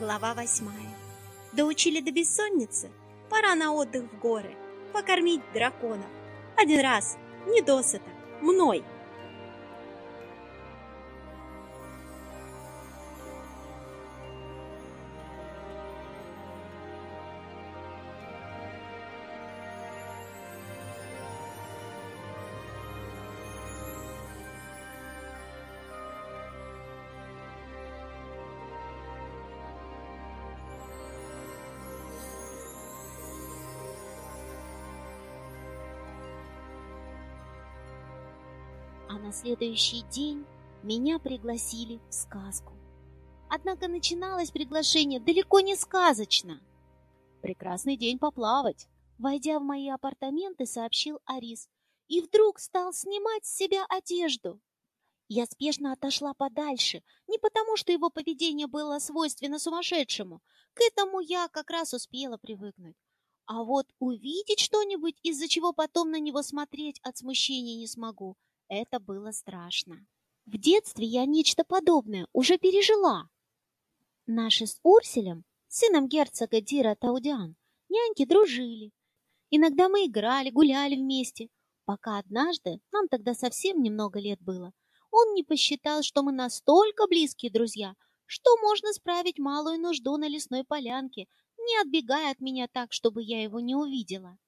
Глава восьмая. Доучили до бессонницы? Пора на отдых в горы. Покормить драконов. Один раз, не досыта, мной. Следующий день меня пригласили в сказку. Однако начиналось приглашение далеко не сказочно. Прекрасный день поплавать. Войдя в мои апартаменты, сообщил Арис, и вдруг стал снимать с себя одежду. Я спешно отошла подальше, не потому что его поведение было свойственно сумасшедшему, к этому я как раз успела привыкнуть. А вот увидеть что-нибудь, из-за чего потом на него смотреть от смущения не смогу, это было страшно. В детстве я нечто подобное уже пережила. Наши с Урселем, сыном герцога Дира Таудиан, няньки дружили. Иногда мы играли, гуляли вместе, пока однажды, нам тогда совсем немного лет было, он не посчитал, что мы настолько близкие друзья, что можно справить малую нужду на лесной полянке, не отбегая от меня так, чтобы я его не увидела.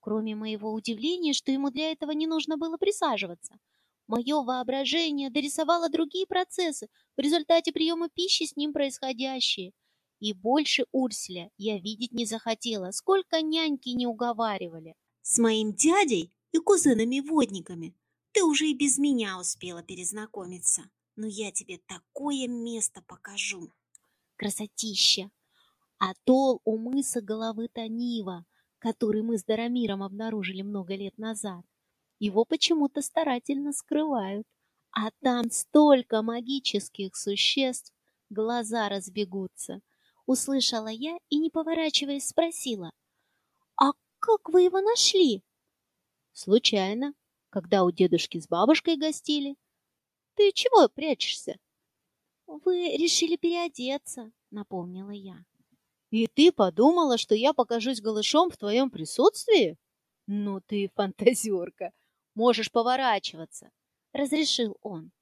Кроме моего удивления, что ему для этого не нужно было присаживаться. Мое воображение дорисовало другие процессы в результате приема пищи с ним происходящие. И больше Урселя я видеть не захотела, сколько няньки не уговаривали. С моим дядей и кузенами-водниками ты уже и без меня успела перезнакомиться. Но я тебе такое место покажу. Красотища! Атолл у мыса головы Танива, который мы с Дарамиром обнаружили много лет назад. Его почему-то старательно скрывают. А там столько магических существ, глаза разбегутся. Услышала я и, не поворачиваясь, спросила. «А как вы его нашли?» «Случайно, когда у дедушки с бабушкой гостили. Ты чего прячешься?» «Вы решили переодеться», — напомнила я. И ты подумала, что я покажусь голышом в твоем присутствии? Ну ты фантазерка, можешь поворачиваться, — разрешил он.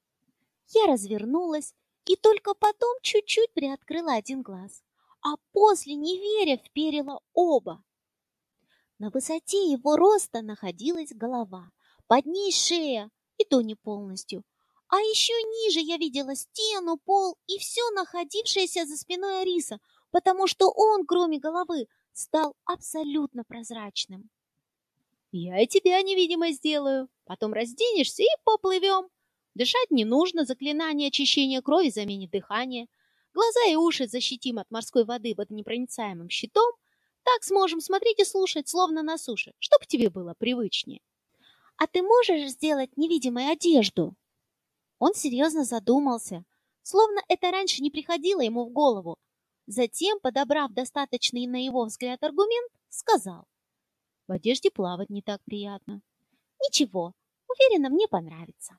Я развернулась и только потом чуть-чуть приоткрыла один глаз, а после, не веря, вперила оба. На высоте его роста находилась голова, под ней шея, и то не полностью. А еще ниже я видела стену, пол и все находившееся за спиной Ариса — потому что он, кроме головы, стал абсолютно прозрачным. «Я и тебя невидимо сделаю, потом разденешься и поплывем. Дышать не нужно, заклинание очищения крови заменит дыхание. Глаза и уши защитим от морской воды водонепроницаемым щитом. Так сможем смотреть и слушать, словно на суше, чтоб тебе было привычнее. А ты можешь сделать невидимой одежду?» Он серьезно задумался, словно это раньше не приходило ему в голову, Затем, подобрав достаточный на его взгляд аргумент, сказал. В одежде плавать не так приятно. Ничего, уверена, мне понравится.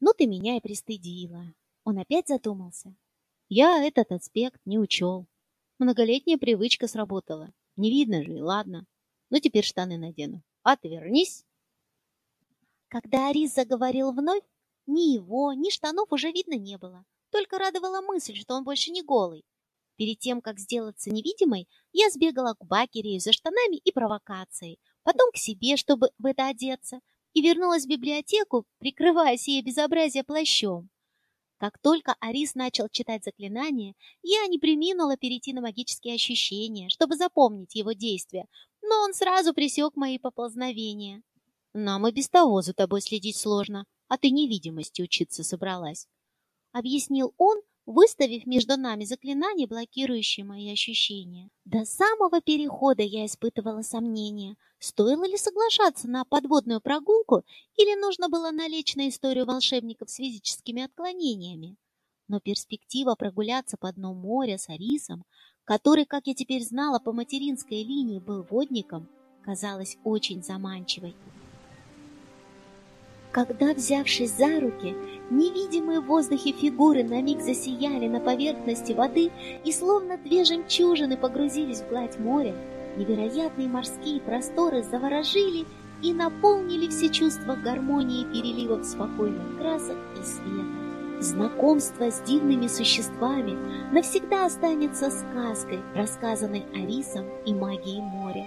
Ну ты меня и пристыдила. Он опять задумался. Я этот аспект не учел. Многолетняя привычка сработала. Не видно же, и ладно. Ну теперь штаны надену. Отвернись. Когда Арис заговорил вновь, ни его, ни штанов уже видно не было. Только радовала мысль, что он больше не голый. Перед тем, как сделаться невидимой, я сбегала к Бакерею за штанами и провокацией, потом к себе, чтобы в это одеться, и вернулась в библиотеку, прикрывая сие безобразие плащом. Как только Арис начал читать заклинание, я не приминула перейти на магические ощущения, чтобы запомнить его действия, но он сразу пресек мои поползновения. «Нам и без того за тобой следить сложно, а ты невидимости учиться собралась», — объяснил он, выставив между нами заклинание, блокирующее мои ощущения. До самого перехода я испытывала сомнения, стоило ли соглашаться на подводную прогулку или нужно было налечь на историю волшебников с физическими отклонениями. Но перспектива прогуляться по дну моря с Арисом, который, как я теперь знала, по материнской линии был водником, казалась очень заманчивой. Когда, взявшись за руки, невидимые в воздухе фигуры на миг засияли на поверхности воды и словно две жемчужины погрузились в гладь моря, невероятные морские просторы заворожили и наполнили все чувства гармонии переливов спокойных красок и света. Знакомство с дивными существами навсегда останется сказкой, рассказанной Арисом и магией моря.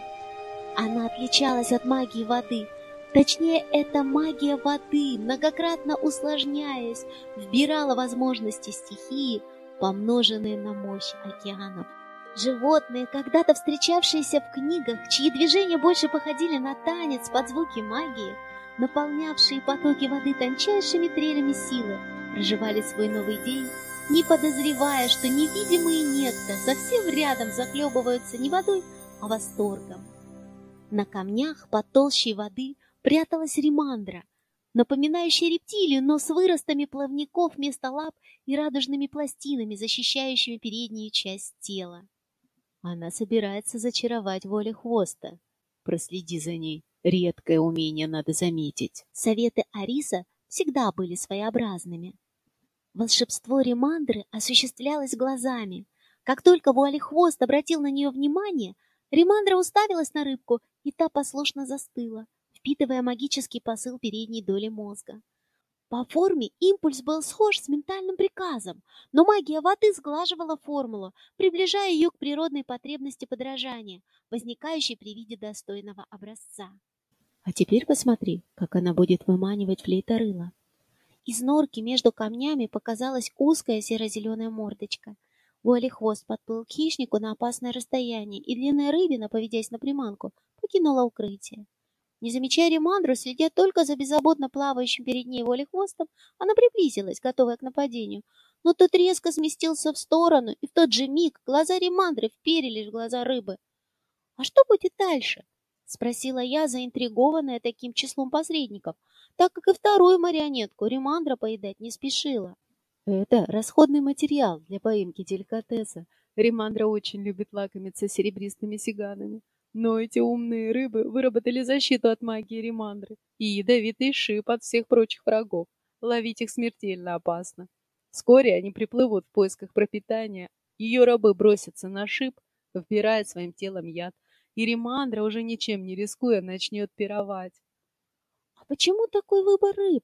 Она отличалась от магии воды – Точнее, эта магия воды, многократно усложняясь, вбирала возможности стихии, помноженные на мощь океанов. Животные, когда-то встречавшиеся в книгах, чьи движения больше походили на танец под звуки магии, наполнявшие потоки воды тончайшими трелями силы, проживали свой новый день, не подозревая, что невидимые некто совсем рядом захлебываются не водой, а восторгом. На камнях под толщей воды пряталась ремандра, напоминающая рептилию, но с выростами плавников вместо лап и радужными пластинами, защищающими переднюю часть тела. Она собирается зачаровать воле хвоста. Проследи за ней. Редкое умение, надо заметить. Советы Ариса всегда были своеобразными. Волшебство Ремандры осуществлялось глазами. Как только Вуалихвост обратил на нее внимание, Ремандра уставилась на рыбку, и та послушно застыла впитывая магический посыл передней доли мозга. По форме импульс был схож с ментальным приказом, но магия воды сглаживала формулу, приближая ее к природной потребности подражания, возникающей при виде достойного образца. А теперь посмотри, как она будет выманивать флейторыла. Из норки между камнями показалась узкая серо-зеленая мордочка. Вуали хвост подплыл к хищнику на опасное расстояние, и длинная рыбина, поведясь на приманку, покинула укрытие. Не замечая Ремандру, следя только за беззаботно плавающим перед ней волей-хвостом, она приблизилась, готовая к нападению. Но тот резко сместился в сторону, и в тот же миг глаза Ремандры вперились в глаза рыбы. «А что будет дальше?» — спросила я, заинтригованная таким числом посредников, так как и вторую марионетку Ремандра поедать не спешила. «Это расходный материал для поимки деликатеса. Ремандра очень любит лакомиться серебристыми сиганами. Но эти умные рыбы выработали защиту от магии Римандры и ядовитый шип от всех прочих врагов. Ловить их смертельно опасно. Вскоре они приплывут в поисках пропитания. Ее рабы бросятся на шип, вбирая своим телом яд, и Римандра, уже ничем не рискуя, начнет пировать. А почему такой выбор рыб?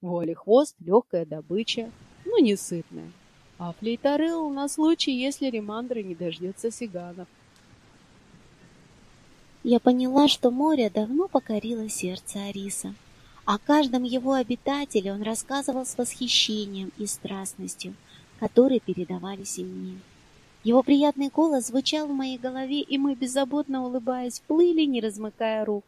Воли хвост — легкая добыча, но не сытная. А флейторыл на случай, если Римандра не дождется сиганов. Я поняла, что море давно покорило сердце Ариса. О каждом его обитателе он рассказывал с восхищением и страстностью, которые передавались и мне. Его приятный голос звучал в моей голове, и мы, беззаботно улыбаясь, плыли, не размыкая рук.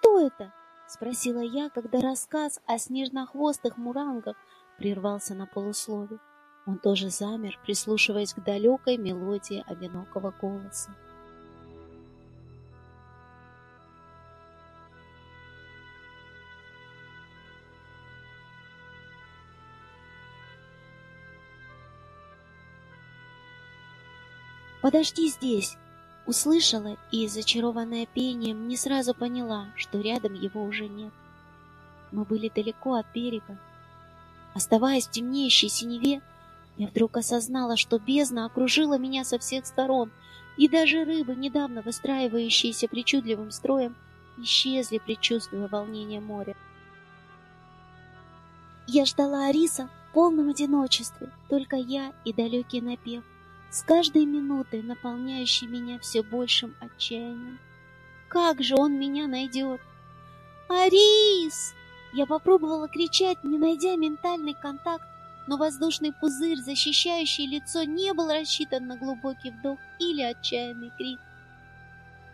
Что это?» — спросила я, когда рассказ о снежнохвостых мурангах прервался на полуслове. Он тоже замер, прислушиваясь к далекой мелодии одинокого голоса. «Подожди здесь!» Услышала и, зачарованная пением, не сразу поняла, что рядом его уже нет. Мы были далеко от берега. Оставаясь в темнеющей синеве, я вдруг осознала, что бездна окружила меня со всех сторон, и даже рыбы, недавно выстраивающиеся причудливым строем, исчезли, предчувствуя волнение моря. Я ждала Ариса в полном одиночестве, только я и далекий напев с каждой минутой наполняющий меня все большим отчаянием. Как же он меня найдет? «Арис!» Я попробовала кричать, не найдя ментальный контакт, но воздушный пузырь, защищающий лицо, не был рассчитан на глубокий вдох или отчаянный крик.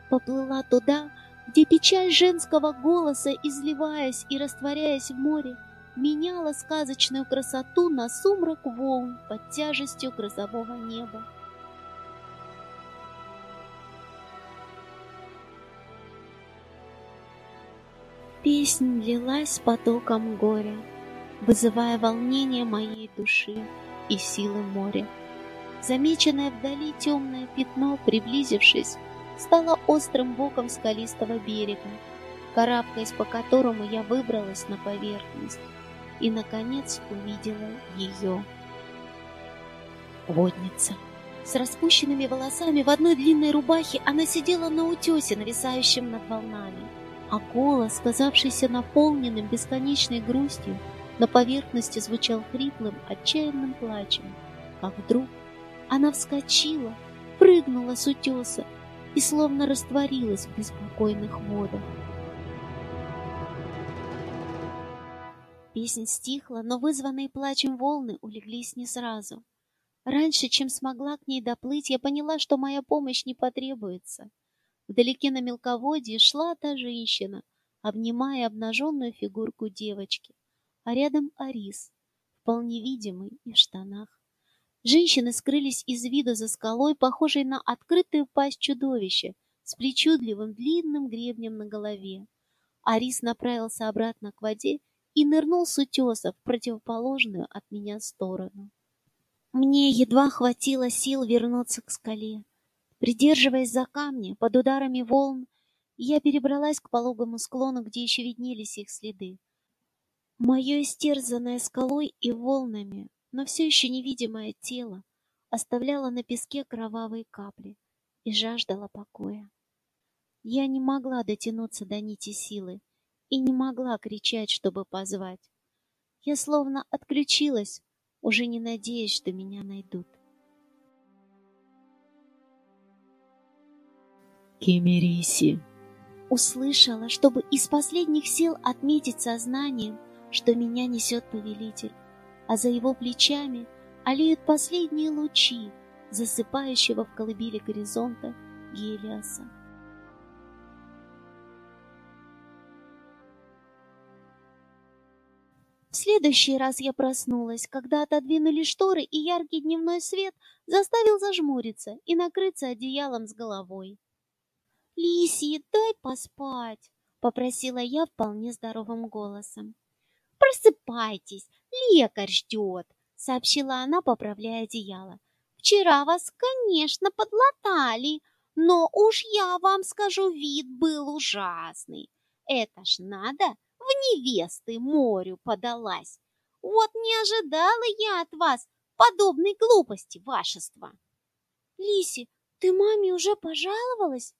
Поплыла туда, где печаль женского голоса, изливаясь и растворяясь в море, меняла сказочную красоту на сумрак волн под тяжестью грозового неба. Песнь лилась потоком горя, вызывая волнение моей души и силы моря. Замеченное вдали темное пятно, приблизившись, стало острым боком скалистого берега, карабкаясь по которому я выбралась на поверхность и, наконец, увидела ее. Водница. С распущенными волосами в одной длинной рубахе она сидела на утесе, нависающем над волнами, а голос, казавшийся наполненным бесконечной грустью, на поверхности звучал хриплым, отчаянным плачем, как вдруг она вскочила, прыгнула с утеса и словно растворилась в беспокойных водах. Песня стихла, но вызванные плачем волны улеглись не сразу. Раньше, чем смогла к ней доплыть, я поняла, что моя помощь не потребуется. Вдалеке на мелководье шла та женщина, обнимая обнаженную фигурку девочки, а рядом Арис, вполне видимый и в штанах. Женщины скрылись из вида за скалой, похожей на открытую пасть чудовища с причудливым длинным гребнем на голове. Арис направился обратно к воде и нырнул с утеса в противоположную от меня сторону. Мне едва хватило сил вернуться к скале. Придерживаясь за камни, под ударами волн, я перебралась к пологому склону, где еще виднелись их следы. Мое истерзанное скалой и волнами, но все еще невидимое тело оставляло на песке кровавые капли и жаждало покоя. Я не могла дотянуться до нити силы и не могла кричать, чтобы позвать. Я словно отключилась уже не надеясь, что меня найдут. Кемериси. Услышала, чтобы из последних сил отметить сознанием, что меня несет повелитель, а за его плечами олеют последние лучи засыпающего в колыбели горизонта Гелиоса. Следующий раз я проснулась, когда отодвинули шторы, и яркий дневной свет заставил зажмуриться и накрыться одеялом с головой. «Лисий, дай поспать!» — попросила я вполне здоровым голосом. «Просыпайтесь, лекарь ждет!» — сообщила она, поправляя одеяло. «Вчера вас, конечно, подлатали, но уж я вам скажу, вид был ужасный. Это ж надо в невесты морю подалась. Вот не ожидала я от вас подобной глупости, вашества. Лиси, ты маме уже пожаловалась?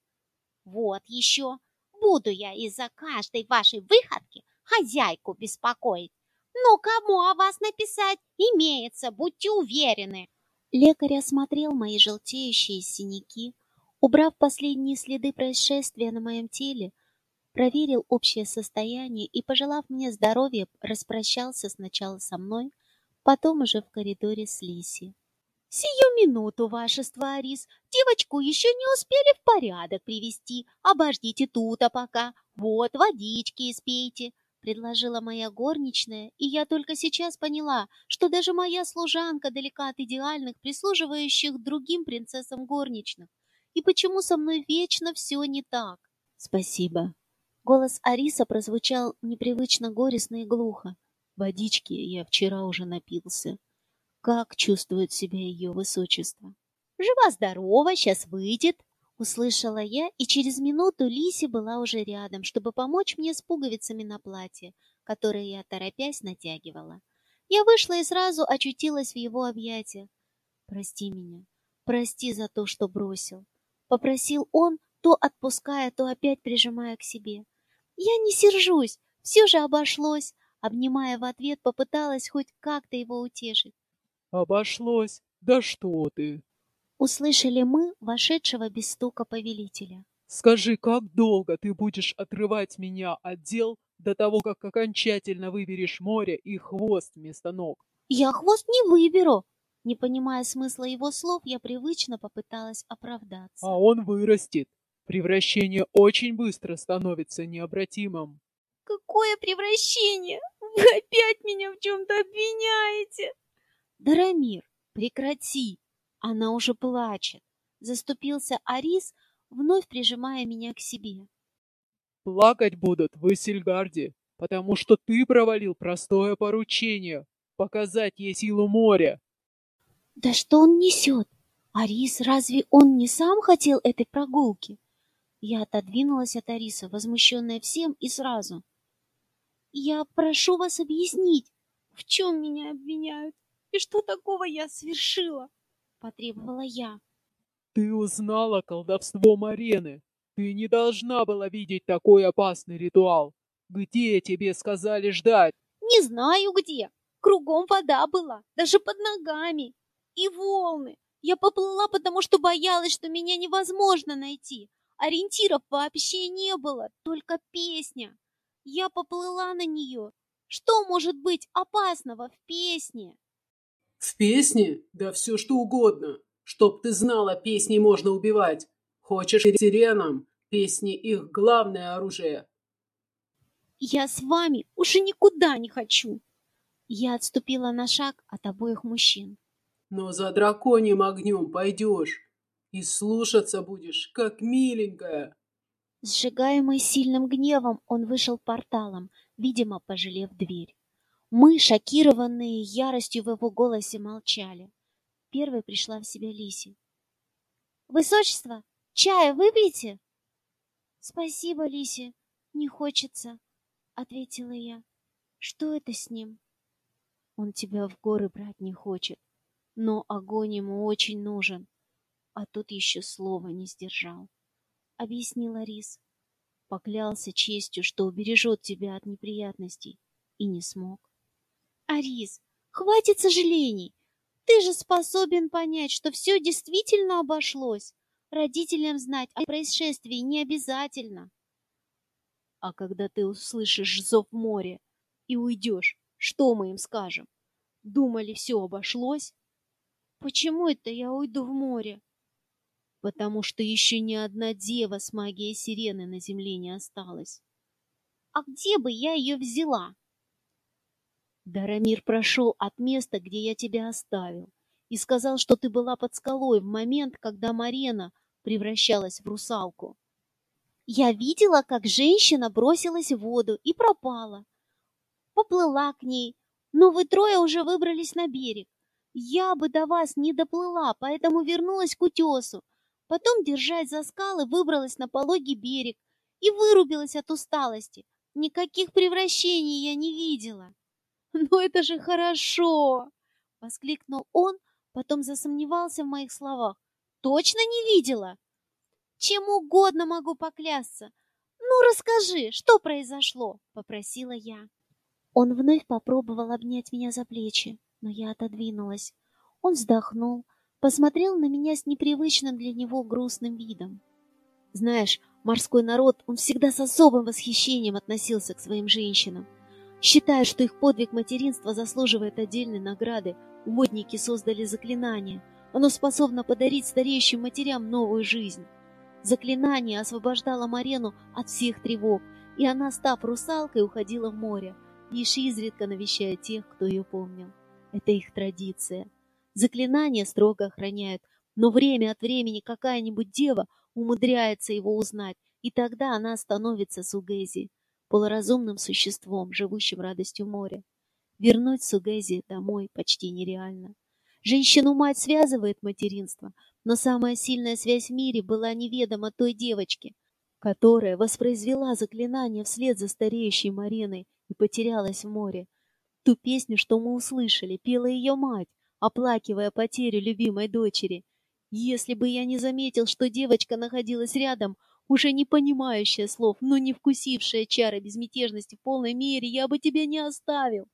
Вот еще. Буду я из-за каждой вашей выходки хозяйку беспокоить. Но кому о вас написать имеется, будьте уверены. Лекарь осмотрел мои желтеющие синяки, убрав последние следы происшествия на моем теле, проверил общее состояние и, пожелав мне здоровья, распрощался сначала со мной, потом уже в коридоре с Лиси. «Сию минуту, вашество, Арис, девочку еще не успели в порядок привести. Обождите тут, а пока. Вот, водички испейте», — предложила моя горничная, и я только сейчас поняла, что даже моя служанка далека от идеальных, прислуживающих другим принцессам горничных. И почему со мной вечно все не так? «Спасибо», Голос Ариса прозвучал непривычно горестно и глухо. Водички я вчера уже напился. Как чувствует себя ее высочество? Жива-здорова, сейчас выйдет, услышала я, и через минуту Лиси была уже рядом, чтобы помочь мне с пуговицами на платье, которые я, торопясь, натягивала. Я вышла и сразу очутилась в его объятиях. «Прости меня, прости за то, что бросил», — попросил он, то отпуская, то опять прижимая к себе. Я не сержусь, все же обошлось. Обнимая в ответ, попыталась хоть как-то его утешить. Обошлось? Да что ты! Услышали мы вошедшего без стука повелителя. Скажи, как долго ты будешь отрывать меня от дел до того, как окончательно выберешь море и хвост вместо ног? Я хвост не выберу. Не понимая смысла его слов, я привычно попыталась оправдаться. А он вырастет. Превращение очень быстро становится необратимым. Какое превращение? Вы опять меня в чем-то обвиняете? Дарамир, прекрати. Она уже плачет. Заступился Арис, вновь прижимая меня к себе. Плакать будут в Эссельгарде. потому что ты провалил простое поручение — показать ей силу моря. Да что он несет? Арис, разве он не сам хотел этой прогулки? Я отодвинулась от Ариса, возмущенная всем и сразу. Я прошу вас объяснить, в чем меня обвиняют и что такого я совершила, потребовала я. Ты узнала колдовство Марены. Ты не должна была видеть такой опасный ритуал. Где тебе сказали ждать? Не знаю где. Кругом вода была, даже под ногами. И волны. Я поплыла, потому что боялась, что меня невозможно найти. Ориентиров вообще не было, только песня. Я поплыла на нее. Что может быть опасного в песне? В песне? Да все что угодно. Чтоб ты знала, песней можно убивать. Хочешь сиренам? Песни их главное оружие. Я с вами уже никуда не хочу. Я отступила на шаг от обоих мужчин. Но за драконьим огнем пойдешь. И слушаться будешь, как миленькая. Сжигаемый сильным гневом, он вышел порталом, видимо, пожалев дверь. Мы, шокированные яростью в его голосе, молчали. Первой пришла в себя Лиси. «Высочество, чая выпьете?» «Спасибо, Лиси, не хочется», — ответила я. «Что это с ним?» «Он тебя в горы брать не хочет, но огонь ему очень нужен, а тут еще слова не сдержал», — объяснила Рис. Поклялся честью, что убережет тебя от неприятностей, и не смог. «Арис, хватит сожалений! Ты же способен понять, что все действительно обошлось. Родителям знать о происшествии не обязательно. А когда ты услышишь зов моря и уйдешь, что мы им скажем? Думали, все обошлось? Почему это я уйду в море? Потому что еще ни одна дева с магией сирены на земле не осталась. А где бы я ее взяла? Дарамир прошел от места, где я тебя оставил, и сказал, что ты была под скалой в момент, когда Марена превращалась в русалку. Я видела, как женщина бросилась в воду и пропала. Поплыла к ней, но вы трое уже выбрались на берег. Я бы до вас не доплыла, поэтому вернулась к утесу. Потом, держась за скалы, выбралась на пологий берег и вырубилась от усталости. Никаких превращений я не видела. «Ну это же хорошо!» — воскликнул он, потом засомневался в моих словах. «Точно не видела?» «Чем угодно могу поклясться. Ну, расскажи, что произошло?» — попросила я. Он вновь попробовал обнять меня за плечи, но я отодвинулась. Он вздохнул, посмотрел на меня с непривычным для него грустным видом. Знаешь, морской народ, он всегда с особым восхищением относился к своим женщинам. Считая, что их подвиг материнства заслуживает отдельной награды, водники создали заклинание. Оно способно подарить стареющим матерям новую жизнь. Заклинание освобождало Марену от всех тревог, и она, став русалкой, уходила в море, лишь изредка навещая тех, кто ее помнил. Это их традиция. Заклинание строго охраняют, но время от времени какая-нибудь дева умудряется его узнать, и тогда она становится Сугези полуразумным существом, живущим радостью моря. Вернуть Сугези домой почти нереально. Женщину-мать связывает материнство, но самая сильная связь в мире была неведома той девочке, которая воспроизвела заклинание вслед за стареющей Мариной и потерялась в море. Ту песню, что мы услышали, пела ее мать, оплакивая потерю любимой дочери. Если бы я не заметил, что девочка находилась рядом, уже не понимающая слов, но не вкусившая чары безмятежности в полной мере, я бы тебя не оставил.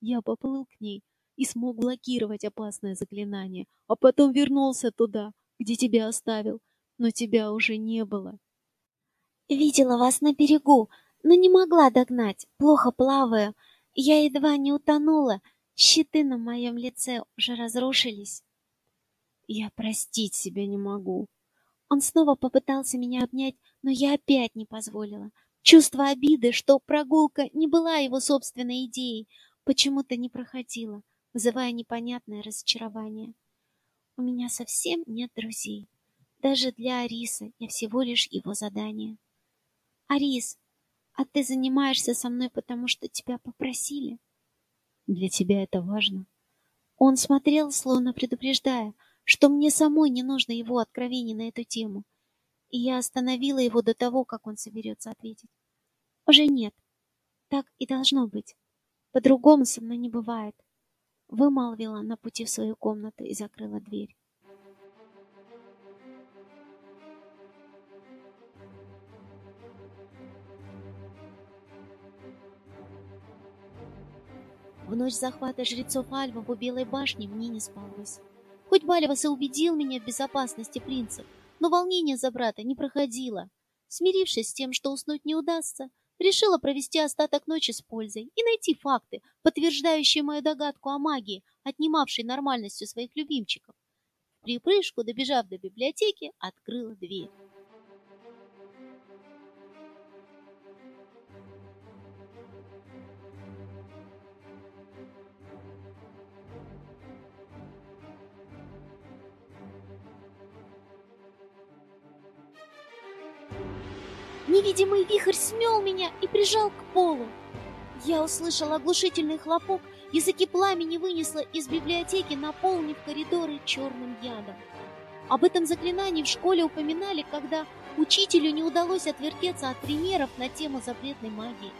Я поплыл к ней и смог блокировать опасное заклинание, а потом вернулся туда, где тебя оставил, но тебя уже не было. Видела вас на берегу, но не могла догнать, плохо плаваю. Я едва не утонула, щиты на моем лице уже разрушились. Я простить себя не могу, он снова попытался меня обнять, но я опять не позволила. Чувство обиды, что прогулка не была его собственной идеей, почему-то не проходило, вызывая непонятное разочарование. У меня совсем нет друзей. Даже для Арисы я всего лишь его задание. Арис, А ты занимаешься со мной, потому что тебя попросили? Для тебя это важно? Он смотрел, словно предупреждая, что мне самой не нужно его откровений на эту тему. И я остановила его до того, как он соберется ответить. Уже нет. Так и должно быть. По-другому со мной не бывает. Вымолвила на пути в свою комнату и закрыла дверь. В ночь захвата жрецов Альвов у Белой башни мне не спалось. Хоть Балевас и убедил меня в безопасности принцев, но волнение за брата не проходило. Смирившись с тем, что уснуть не удастся, решила провести остаток ночи с пользой и найти факты, подтверждающие мою догадку о магии, отнимавшей нормальность у своих любимчиков. Припрыжку, добежав до библиотеки, открыла дверь. Невидимый вихрь смел меня и прижал к полу. Я услышала оглушительный хлопок, языки пламени вынесло из библиотеки, наполнив коридоры черным ядом. Об этом заклинании в школе упоминали, когда учителю не удалось отвертеться от примеров на тему запретной магии.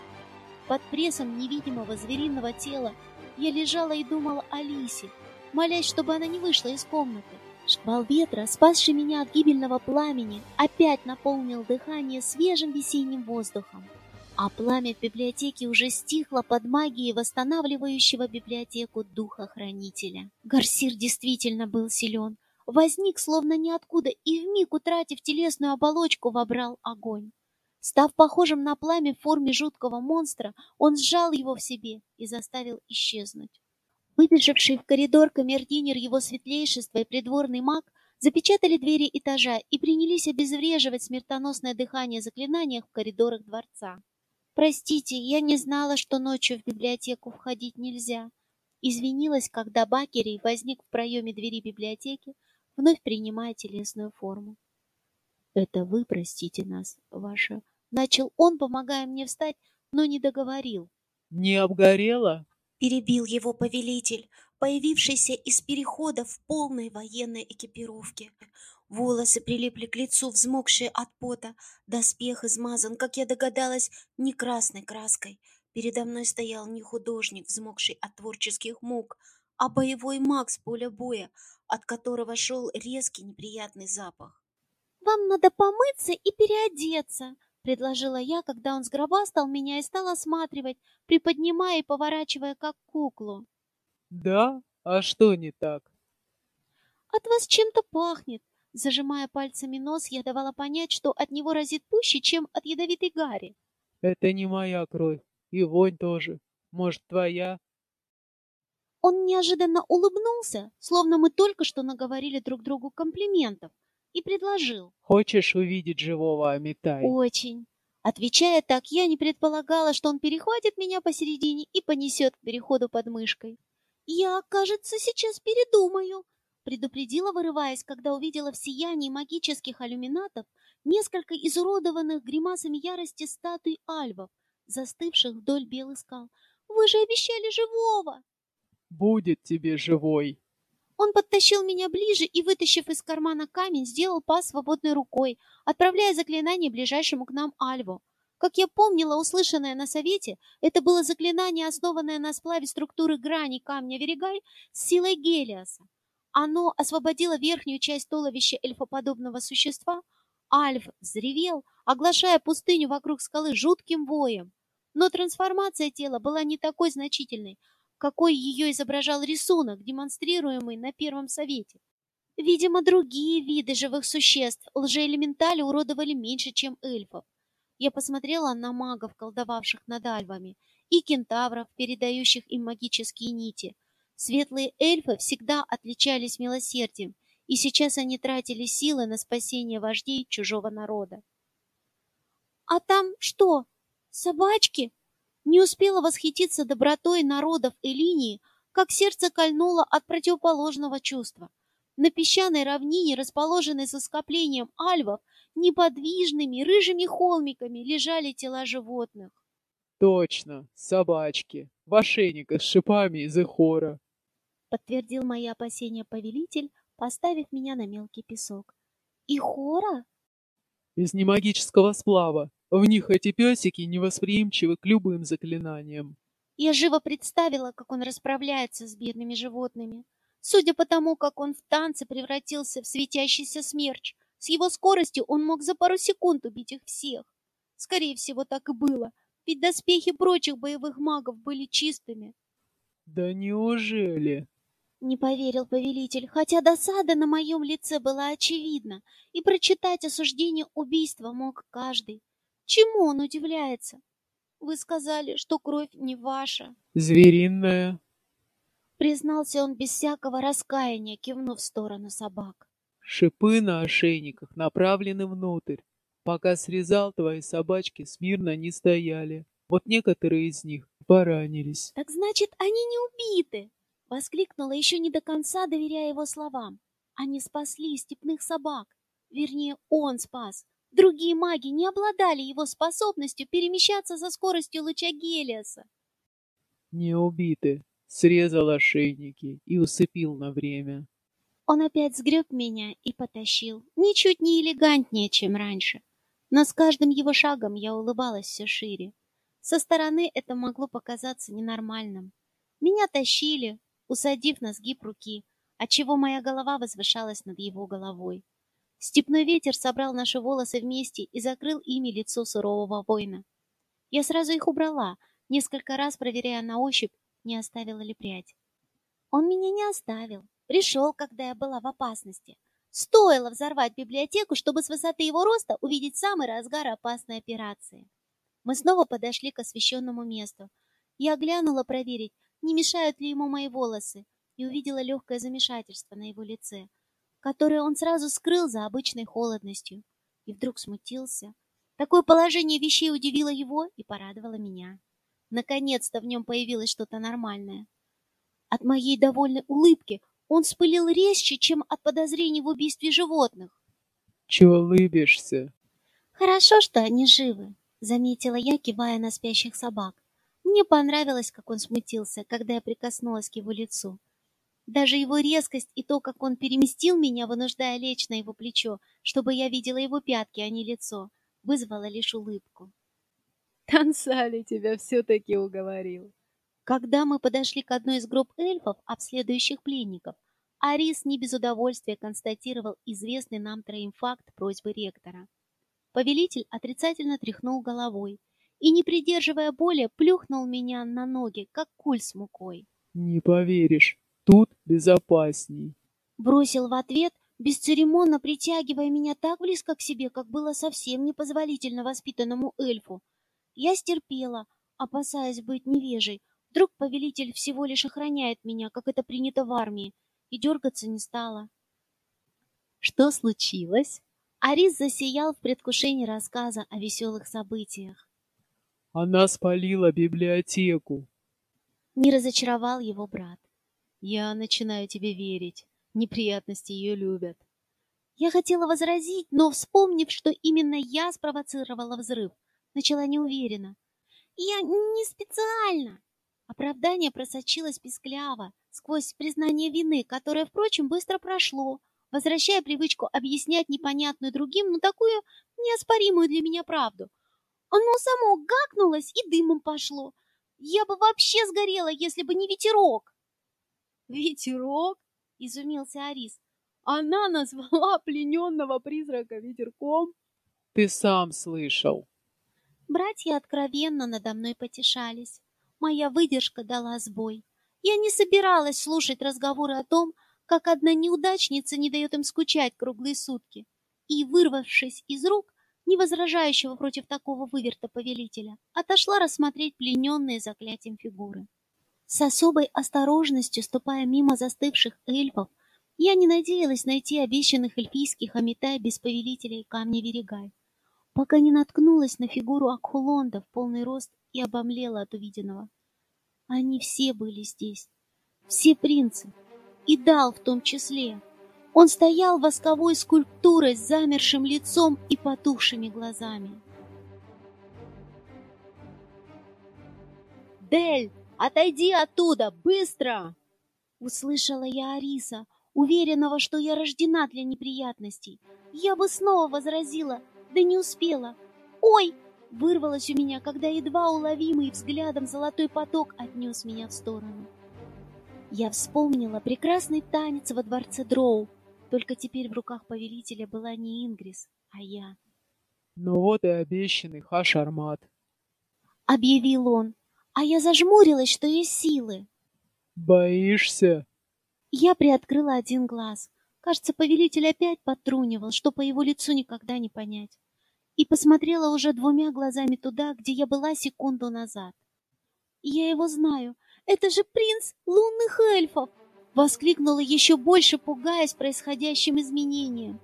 Под прессом невидимого звериного тела я лежала и думала о Лисе, молясь, чтобы она не вышла из комнаты. Шквал ветра, спасший меня от гибельного пламени, опять наполнил дыхание свежим весенним воздухом. А пламя в библиотеке уже стихло под магией восстанавливающего библиотеку духа-хранителя. Гарсир действительно был силен. Возник словно ниоткуда и вмиг, утратив телесную оболочку, вобрал огонь. Став похожим на пламя в форме жуткого монстра, он сжал его в себе и заставил исчезнуть. Выбежавший в коридор камердинер его светлейшества и придворный маг запечатали двери этажа и принялись обезвреживать смертоносное дыхание заклинаний в коридорах дворца. «Простите, я не знала, что ночью в библиотеку входить нельзя», извинилась, когда Бакерей возник в проеме двери библиотеки, вновь принимая телесную форму. «Это вы простите нас, ваша...» Начал он, помогая мне встать, но не договорил. «Не обгорело?» Перебил его повелитель, появившийся из перехода в полной военной экипировке. Волосы прилипли к лицу, взмокшие от пота, доспех измазан, как я догадалась, не красной краской. Передо мной стоял не художник, взмокший от творческих мук, а боевой маг с поля боя, от которого шел резкий неприятный запах. «Вам надо помыться и переодеться», предложила я, когда он сгробастал меня и стал осматривать, приподнимая и поворачивая как куклу. Да? А что не так? От вас чем-то пахнет. Зажимая пальцами нос, я давала понять, что от него разит пуще, чем от ядовитой гари. Это не моя кровь, и вонь тоже. Может, твоя? Он неожиданно улыбнулся, словно мы только что наговорили друг другу комплиментов, и предложил. Хочешь увидеть живого Амитай? Очень. Отвечая так, я не предполагала, что он перехватит меня посередине и понесет к переходу под мышкой. Я, кажется, сейчас передумаю, предупредила, вырываясь, когда увидела в сиянии магических алюминатов несколько изуродованных гримасами ярости статуй альвов, застывших вдоль белых скал. Вы же обещали живого! Будет тебе живой, он подтащил меня ближе и, вытащив из кармана камень, сделал пас свободной рукой, отправляя заклинание ближайшему к нам Альву. Как я помнила, услышанное на совете, это было заклинание, основанное на сплаве структуры грани камня Веригай с силой Гелиоса. Оно освободило верхнюю часть туловища эльфоподобного существа. Альф взревел, оглашая пустыню вокруг скалы жутким воем. Но трансформация тела была не такой значительной, какой ее изображал рисунок, демонстрируемый на Первом Совете. Видимо, другие виды живых существ лжеэлементали уродовали меньше, чем эльфов. Я посмотрела на магов, колдовавших над альвами, и кентавров, передающих им магические нити. Светлые эльфы всегда отличались милосердием, и сейчас они тратили силы на спасение вождей чужого народа. «А там что, собачки?» Не успела восхититься добротой народов и линии, как сердце кольнуло от противоположного чувства. На песчаной равнине, расположенной со скоплением альвов, Неподвижными рыжими холмиками лежали тела животных. Точно, собачки, в ошейниках с шипами из эхора. Подтвердил мои опасения повелитель, поставив меня на мелкий песок. И хора? Из немагического сплава. В них эти песики невосприимчивы к любым заклинаниям. Я живо представила, как он расправляется с бедными животными. Судя по тому, как он в танце превратился в светящийся смерч, с его скоростью он мог за пару секунд убить их всех. Скорее всего, так и было, ведь доспехи прочих боевых магов были чистыми. Да неужели? Не поверил повелитель, хотя досада на моем лице была очевидна, и прочитать осуждение убийства мог каждый. Чему он удивляется? Вы сказали, что кровь не ваша. Звериная. Признался он без всякого раскаяния, кивнув в сторону собак. Шипы на ошейниках направлены внутрь. Пока срезал, твои собачки смирно не стояли. Вот некоторые из них поранились. Так значит, они не убиты! Воскликнула еще не до конца, доверяя его словам. Они спасли степных собак. Вернее, он спас. Другие маги не обладали его способностью перемещаться со скоростью луча Гелиоса. Не убиты. Срезал ошейники и усыпил на время. Он опять сгреб меня и потащил, ничуть не элегантнее, чем раньше. Но с каждым его шагом я улыбалась все шире. Со стороны это могло показаться ненормальным. Меня тащили, усадив на сгиб руки, отчего моя голова возвышалась над его головой. Степной ветер собрал наши волосы вместе и закрыл ими лицо сурового воина. Я сразу их убрала, несколько раз проверяя на ощупь, не оставила ли прядь. Он меня не оставил. Пришел, когда я была в опасности. Стоило взорвать библиотеку, чтобы с высоты его роста увидеть самый разгар опасной операции. Мы снова подошли к освещенному месту. Я глянула проверить, не мешают ли ему мои волосы, и увидела легкое замешательство на его лице которое он сразу скрыл за обычной холодностью, и вдруг смутился. Такое положение вещей удивило его и порадовало меня. Наконец-то в нем появилось что-то нормальное. От моей довольной улыбки он вспылил резче, чем от подозрений в убийстве животных. Чего улыбишься? Хорошо, что они живы, заметила я, кивая на спящих собак. Мне понравилось, как он смутился, когда я прикоснулась к его лицу. Даже его резкость и то, как он переместил меня, вынуждая лечь на его плечо, чтобы я видела его пятки, а не лицо, вызвало лишь улыбку. Тансали тебя все-таки уговорил. Когда мы подошли к одной из групп эльфов, обследующих пленников, Арис не без удовольствия констатировал известный нам троим факт просьбы ректора. Повелитель отрицательно тряхнул головой и, не придерживая боли, плюхнул меня на ноги, как куль с мукой. Не поверишь, Тут безопасней. Бросил в ответ, бесцеремонно притягивая меня так близко к себе, как было совсем непозволительно воспитанному эльфу. Я стерпела, опасаясь быть невежей. Вдруг повелитель всего лишь охраняет меня, как это принято в армии, и дергаться не стала. Что случилось? Арис засиял в предвкушении рассказа о веселых событиях. Она спалила библиотеку. Не разочаровал его брат. Я начинаю тебе верить. Неприятности ее любят. Я хотела возразить, но, вспомнив, что именно я спровоцировала взрыв, начала неуверенно. Я не специально. Оправдание просочилось пискляво, сквозь признание вины, которое, впрочем, быстро прошло, возвращая привычку объяснять непонятную другим, но такую неоспоримую для меня правду. Оно само гакнулось и дымом пошло. Я бы вообще сгорела, если бы не ветерок. Ветерок? Изумился Арис. Она назвала плененного призрака ветерком? Ты сам слышал. Братья откровенно надо мной потешались. Моя выдержка дала сбой. Я не собиралась слушать разговоры о том, как одна неудачница не дает им скучать круглые сутки. И, вырвавшись из рук, не возражающего против такого выверта повелителя, отошла рассмотреть плененные заклятием фигуры. С особой осторожностью, ступая мимо застывших эльфов, я не надеялась найти обещанных эльфийских Амитай без повелителя и камня Веригай, пока не наткнулась на фигуру Акхулонда в полный рост и обомлела от увиденного. Они все были здесь, все принцы, и Дал в том числе. Он стоял восковой скульптурой с замершим лицом и потухшими глазами. «Дель, отойди оттуда, быстро!» Услышала я Ариса, уверенного, что я рождена для неприятностей. Я бы снова возразила, да не успела. «Ой!» вырвалось у меня, когда едва уловимый взглядом золотой поток отнес меня в сторону. Я вспомнила прекрасный танец во дворце Дроу, только теперь в руках повелителя была не Ингрис, а я. «Ну вот и обещанный Хашармат», — объявил он, а я зажмурилась, что есть силы. «Боишься?» Я приоткрыла один глаз. Кажется, повелитель опять потрунивал, что по его лицу никогда не понять. И посмотрела уже двумя глазами туда, где я была секунду назад. «Я его знаю. Это же принц лунных эльфов!» Воскликнула еще больше, пугаясь происходящим изменениям.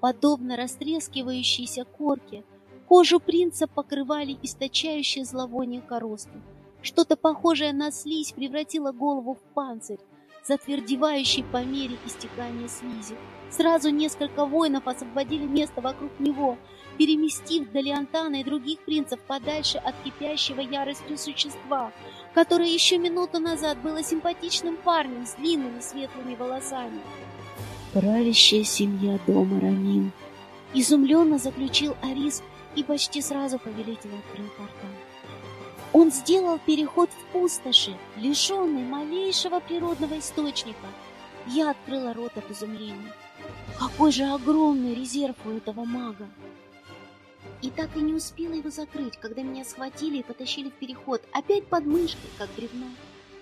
Подобно растрескивающейся корке, кожу принца покрывали источающие зловоние коросты. Что-то похожее на слизь превратило голову в панцирь, затвердевающий по мере истекания слизи. Сразу несколько воинов освободили место вокруг него, переместив Далиантана и других принцев подальше от кипящего яростью существа, которое еще минуту назад было симпатичным парнем с длинными светлыми волосами. «Правящая семья дома Рамин», — изумленно заключил Арис, и почти сразу повелитель открыл портал. Он сделал переход в пустоши, лишенный малейшего природного источника. Я открыла рот от изумления. Какой же огромный резерв у этого мага! И так и не успела его закрыть, когда меня схватили и потащили в переход, опять под мышкой, как бревно.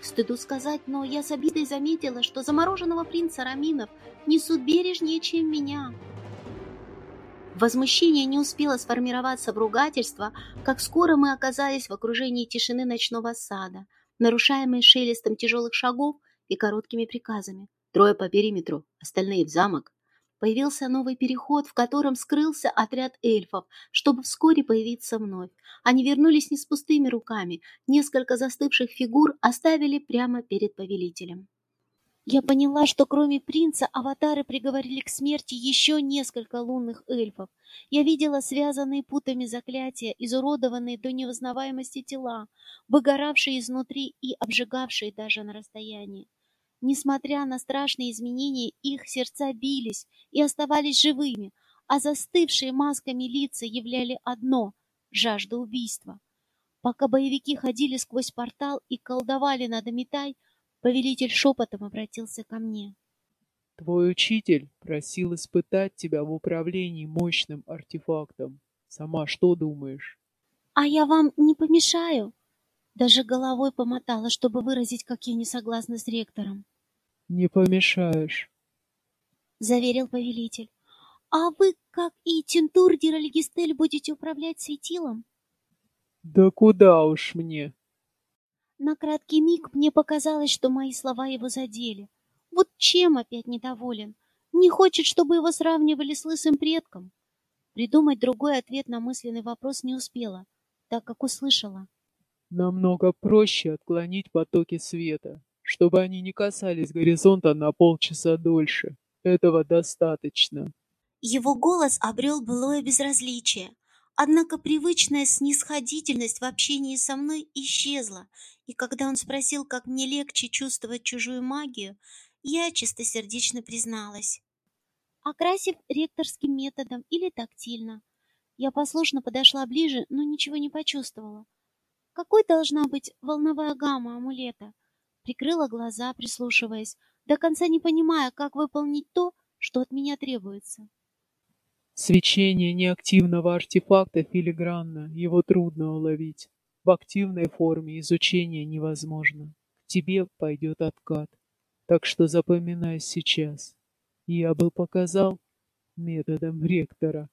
К стыду сказать, но я с обидой заметила, что замороженного принца Раминов несут бережнее, чем меня. Возмущение не успело сформироваться в ругательство, как скоро мы оказались в окружении тишины ночного сада, нарушаемой шелестом тяжелых шагов и короткими приказами. Трое по периметру, остальные в замок. Появился новый переход, в котором скрылся отряд эльфов, чтобы вскоре появиться вновь. Они вернулись не с пустыми руками, несколько застывших фигур оставили прямо перед повелителем. Я поняла, что кроме принца аватары приговорили к смерти еще несколько лунных эльфов. Я видела связанные путами заклятия, изуродованные до невознаваемости тела, выгоравшие изнутри и обжигавшие даже на расстоянии. Несмотря на страшные изменения, их сердца бились и оставались живыми, а застывшие масками лица являли одно — жажду убийства. Пока боевики ходили сквозь портал и колдовали над Амитай, Повелитель шепотом обратился ко мне. Твой учитель просил испытать тебя в управлении мощным артефактом. Сама что думаешь? А я вам не помешаю? Даже головой помотала, чтобы выразить, как я не согласна с ректором. Не помешаешь, заверил повелитель. А вы, как и Тинтур Диральгистель, будете управлять светилом? Да куда уж мне? На краткий миг мне показалось, что мои слова его задели. Вот чем опять недоволен? Не хочет, чтобы его сравнивали с лысым предком? Придумать другой ответ на мысленный вопрос не успела, так как услышала. Намного проще отклонить потоки света, чтобы они не касались горизонта на полчаса дольше. Этого достаточно. Его голос обрел былое безразличие, Однако привычная снисходительность в общении со мной исчезла, и когда он спросил, как мне легче чувствовать чужую магию, я чистосердечно призналась. Окрасив ректорским методом или тактильно. Я послушно подошла ближе, но ничего не почувствовала. Какой должна быть волновая гамма амулета? Прикрыла глаза, прислушиваясь, до конца не понимая, как выполнить то, что от меня требуется. Свечение неактивного артефакта филигранно, его трудно уловить. В активной форме изучение невозможно. К тебе пойдет откат. Так что запоминай сейчас. Я бы показал методом ректора.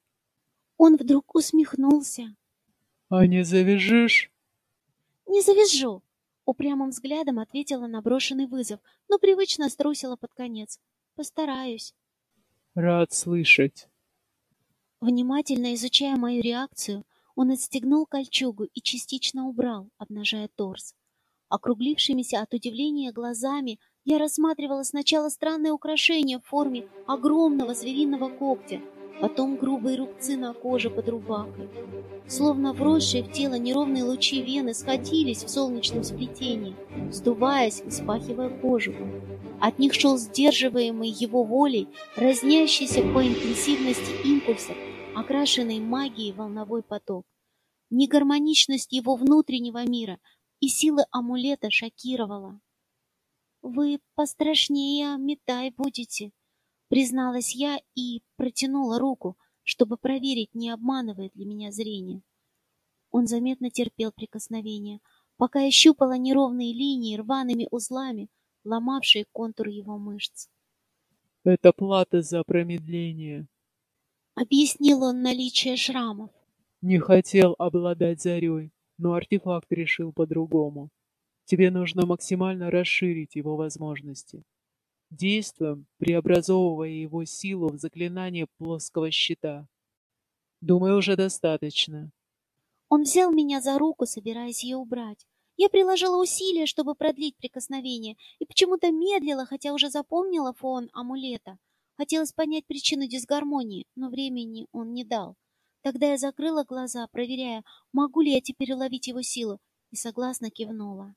Он вдруг усмехнулся. А не завяжешь? Не завяжу. Упрямым взглядом ответила на брошенный вызов, но привычно струсила под конец. Постараюсь. Рад слышать. Внимательно изучая мою реакцию, он отстегнул кольчугу и частично убрал, обнажая торс. Округлившимися от удивления глазами Я рассматривала сначала странное украшение в форме огромного звериного когтя, потом грубые рубцы на коже под рубахой. Словно вросшие в тело неровные лучи вены сходились в солнечном сплетении, сдуваясь и спахивая кожу. От них шел сдерживаемый его волей, разнящийся по интенсивности импульсов, окрашенный магией волновой поток. Негармоничность его внутреннего мира и силы амулета шокировала. «Вы пострашнее метай будете», — призналась я и протянула руку, чтобы проверить, не обманывает ли меня зрение. Он заметно терпел прикосновение, пока я щупала неровные линии рваными узлами, ломавшие контур его мышц. «Это плата за промедление», — объяснил он наличие шрамов. «Не хотел обладать зарей, но артефакт решил по-другому. Тебе нужно максимально расширить его возможности. Действуем, преобразовывая его силу в заклинание плоского щита. Думаю, уже достаточно. Он взял меня за руку, собираясь ее убрать. Я приложила усилия, чтобы продлить прикосновение, и почему-то медлила, хотя уже запомнила фон амулета. Хотелось понять причину дисгармонии, но времени он не дал. Тогда я закрыла глаза, проверяя, могу ли я теперь уловить его силу, и согласно кивнула.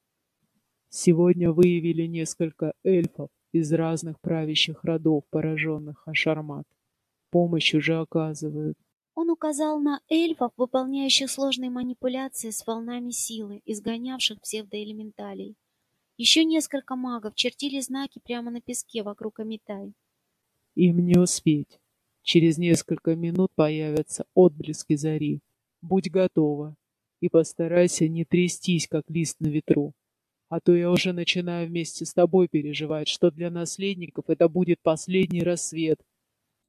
Сегодня выявили несколько эльфов из разных правящих родов, пораженных Ашармат. Помощь уже оказывают. Он указал на эльфов, выполняющих сложные манипуляции с волнами силы, изгонявших псевдоэлементалей. Еще несколько магов чертили знаки прямо на песке вокруг Амитай. Им не успеть. Через несколько минут появятся отблески зари. Будь готова и постарайся не трястись, как лист на ветру. А то я уже начинаю вместе с тобой переживать, что для наследников это будет последний рассвет.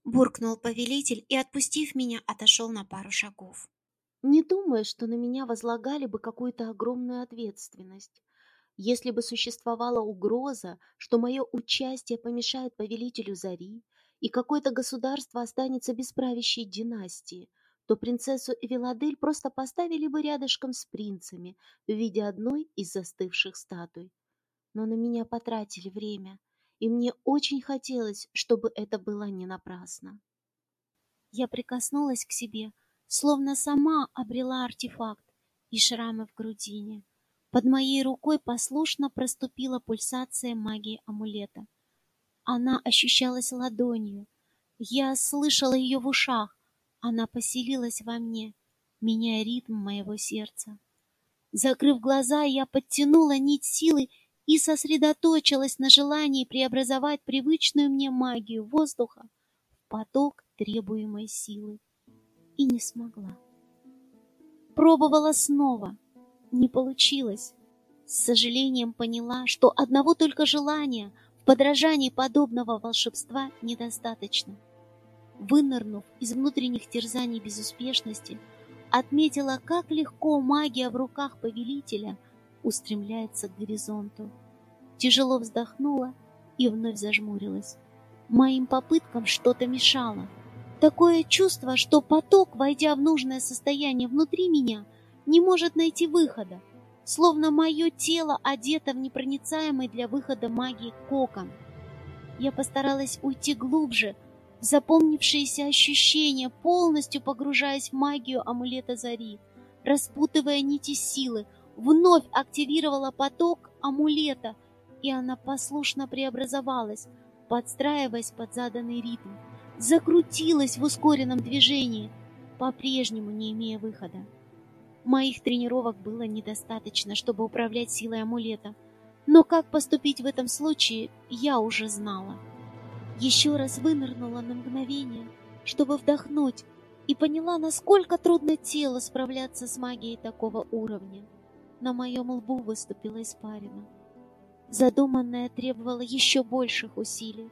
Буркнул повелитель и, отпустив меня, отошел на пару шагов. Не думаю, что на меня возлагали бы какую-то огромную ответственность. Если бы существовала угроза, что мое участие помешает повелителю Зари, и какое-то государство останется без правящей династии – то принцессу Эвеладель просто поставили бы рядышком с принцами в виде одной из застывших статуй. Но на меня потратили время, и мне очень хотелось, чтобы это было не напрасно. Я прикоснулась к себе, словно сама обрела артефакт и шрамы в грудине. Под моей рукой послушно проступила пульсация магии амулета. Она ощущалась ладонью. Я слышала ее в ушах, она поселилась во мне, меняя ритм моего сердца. Закрыв глаза, я подтянула нить силы и сосредоточилась на желании преобразовать привычную мне магию воздуха в поток требуемой силы. И не смогла. Пробовала снова. Не получилось. С сожалением поняла, что одного только желания в подражании подобного волшебства недостаточно вынырнув из внутренних терзаний безуспешности, отметила, как легко магия в руках повелителя устремляется к горизонту. Тяжело вздохнула и вновь зажмурилась. Моим попыткам что-то мешало. Такое чувство, что поток, войдя в нужное состояние внутри меня, не может найти выхода, словно мое тело одето в непроницаемый для выхода магии кокон. Я постаралась уйти глубже, запомнившиеся ощущения, полностью погружаясь в магию амулета Зари, распутывая нити силы, вновь активировала поток амулета, и она послушно преобразовалась, подстраиваясь под заданный ритм, закрутилась в ускоренном движении, по-прежнему не имея выхода. Моих тренировок было недостаточно, чтобы управлять силой амулета, но как поступить в этом случае, я уже знала. Еще раз вынырнула на мгновение, чтобы вдохнуть, и поняла, насколько трудно телу справляться с магией такого уровня. На моем лбу выступила испарина. Задуманное требовало еще больших усилий.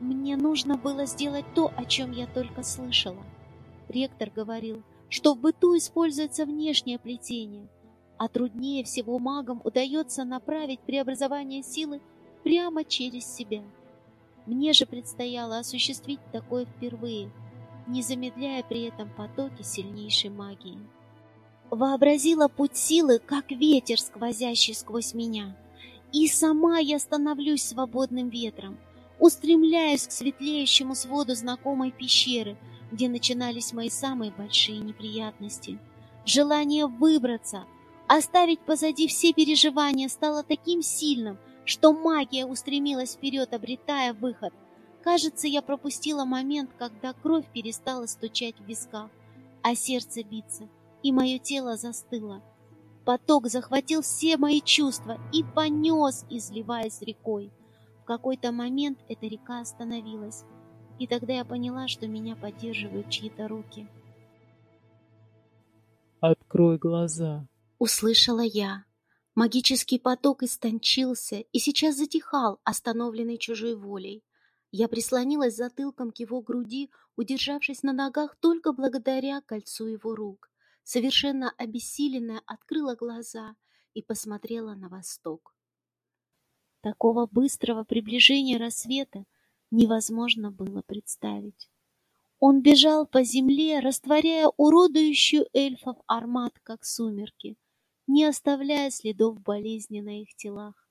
Мне нужно было сделать то, о чем я только слышала. Ректор говорил, что в быту используется внешнее плетение, а труднее всего магам удается направить преобразование силы прямо через себя. Мне же предстояло осуществить такое впервые, не замедляя при этом потоки сильнейшей магии. Вообразила путь силы, как ветер, сквозящий сквозь меня, И сама я становлюсь свободным ветром, устремляюсь к светлеющему своду знакомой пещеры, где начинались мои самые большие неприятности. Желание выбраться, оставить позади все переживания стало таким сильным, что магия устремилась вперед, обретая выход. Кажется, я пропустила момент, когда кровь перестала стучать в висках, а сердце биться, и мое тело застыло. Поток захватил все мои чувства и понес, изливаясь рекой. В какой-то момент эта река остановилась, и тогда я поняла, что меня поддерживают чьи-то руки. «Открой глаза!» — услышала я. Магический поток истончился и сейчас затихал, остановленный чужой волей. Я прислонилась затылком к его груди, удержавшись на ногах только благодаря кольцу его рук совершенно обессиленная, открыла глаза и посмотрела на восток. Такого быстрого приближения рассвета невозможно было представить. Он бежал по земле, растворяя уродующую эльфов армат, как сумерки, не оставляя следов болезни на их телах.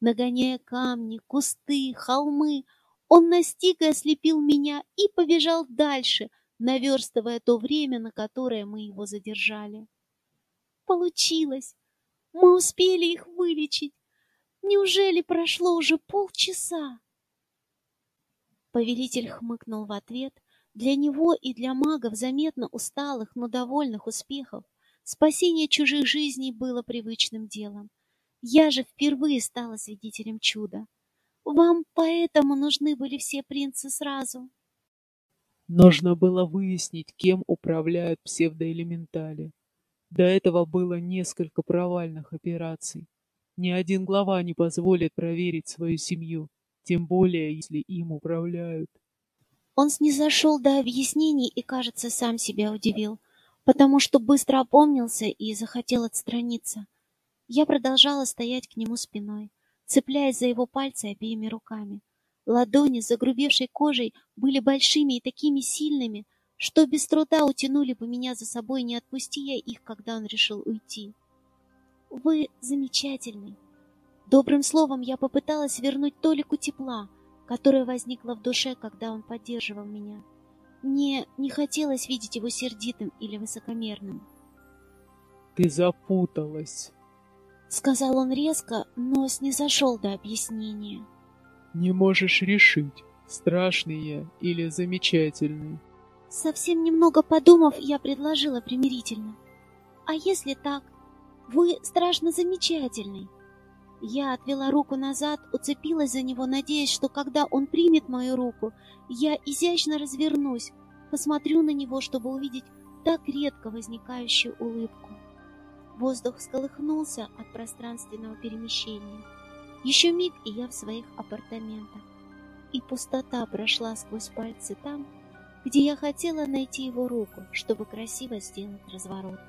Нагоняя камни, кусты, холмы, он настиг и ослепил меня и побежал дальше — наверстывая то время, на которое мы его задержали. Получилось! Мы успели их вылечить! Неужели прошло уже полчаса? Повелитель хмыкнул в ответ. Для него и для магов, заметно усталых, но довольных успехов, спасение чужих жизней было привычным делом. Я же впервые стала свидетелем чуда. Вам поэтому нужны были все принцы сразу. Нужно было выяснить, кем управляют псевдоэлементали. До этого было несколько провальных операций. Ни один глава не позволит проверить свою семью, тем более, если им управляют. Он снизошел до объяснений и, кажется, сам себя удивил, потому что быстро опомнился и захотел отстраниться. Я продолжала стоять к нему спиной, цепляясь за его пальцы обеими руками. Ладони с загрубевшей кожей были большими и такими сильными, что без труда утянули бы меня за собой, не отпусти их, когда он решил уйти. Вы замечательный. Добрым словом я попыталась вернуть Толику тепла, которое возникло в душе, когда он поддерживал меня. Мне не хотелось видеть его сердитым или высокомерным. «Ты запуталась», — сказал он резко, но снизошел до объяснения. Не можешь решить, страшный я или замечательный. Совсем немного подумав, я предложила примирительно. А если так? Вы страшно замечательный. Я отвела руку назад, уцепилась за него, надеясь, что когда он примет мою руку, я изящно развернусь, посмотрю на него, чтобы увидеть так редко возникающую улыбку. Воздух всколыхнулся от пространственного перемещения. Еще миг, и я в своих апартаментах. И пустота прошла сквозь пальцы там, где я хотела найти его руку, чтобы красиво сделать разворот.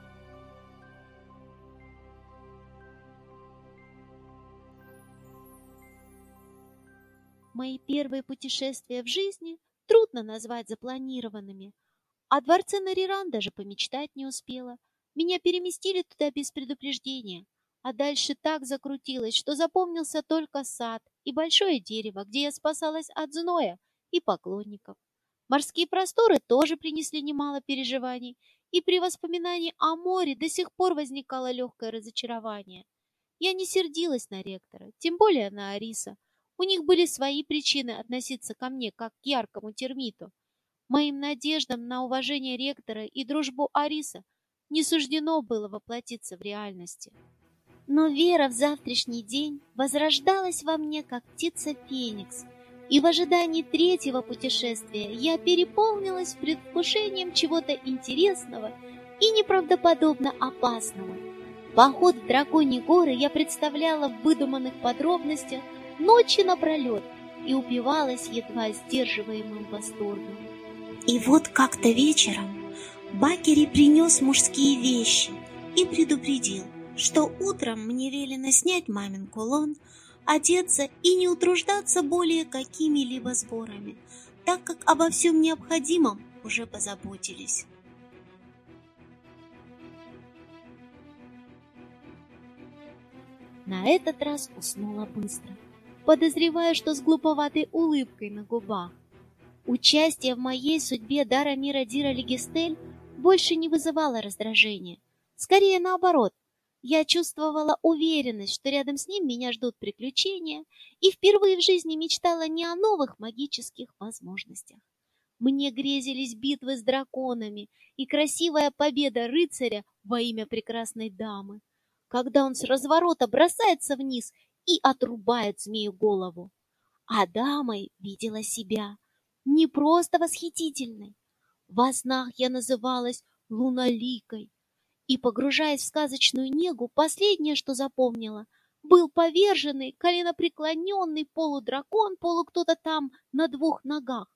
Мои первые путешествия в жизни трудно назвать запланированными. О дворце Нариран даже помечтать не успела. Меня переместили туда без предупреждения. А дальше так закрутилось, что запомнился только сад и большое дерево, где я спасалась от зноя и поклонников. Морские просторы тоже принесли немало переживаний, и при воспоминании о море до сих пор возникало легкое разочарование. Я не сердилась на ректора, тем более на Ариса. У них были свои причины относиться ко мне как к яркому термиту. Моим надеждам на уважение ректора и дружбу Ариса не суждено было воплотиться в реальности. Но вера в завтрашний день возрождалась во мне, как птица Феникс, и в ожидании третьего путешествия я переполнилась предвкушением чего-то интересного и неправдоподобно опасного. Поход в Драконьи горы я представляла в выдуманных подробностях ночи напролет и упивалась едва сдерживаемым восторгом. И вот как-то вечером Бакери принес мужские вещи и предупредил, что утром мне велено снять мамин кулон, одеться и не утруждаться более какими-либо сборами, так как обо всем необходимом уже позаботились. На этот раз уснула быстро, подозревая, что с глуповатой улыбкой на губах. Участие в моей судьбе Дара Мира Дира Легистель больше не вызывало раздражения. Скорее наоборот, я чувствовала уверенность, что рядом с ним меня ждут приключения, и впервые в жизни мечтала не о новых магических возможностях. Мне грезились битвы с драконами и красивая победа рыцаря во имя прекрасной дамы, когда он с разворота бросается вниз и отрубает змею голову. А дамой видела себя, не просто восхитительной. Во снах я называлась луналикой, и, погружаясь в сказочную негу, последнее, что запомнила, был поверженный, коленопреклоненный полудракон, полу кто-то там на двух ногах,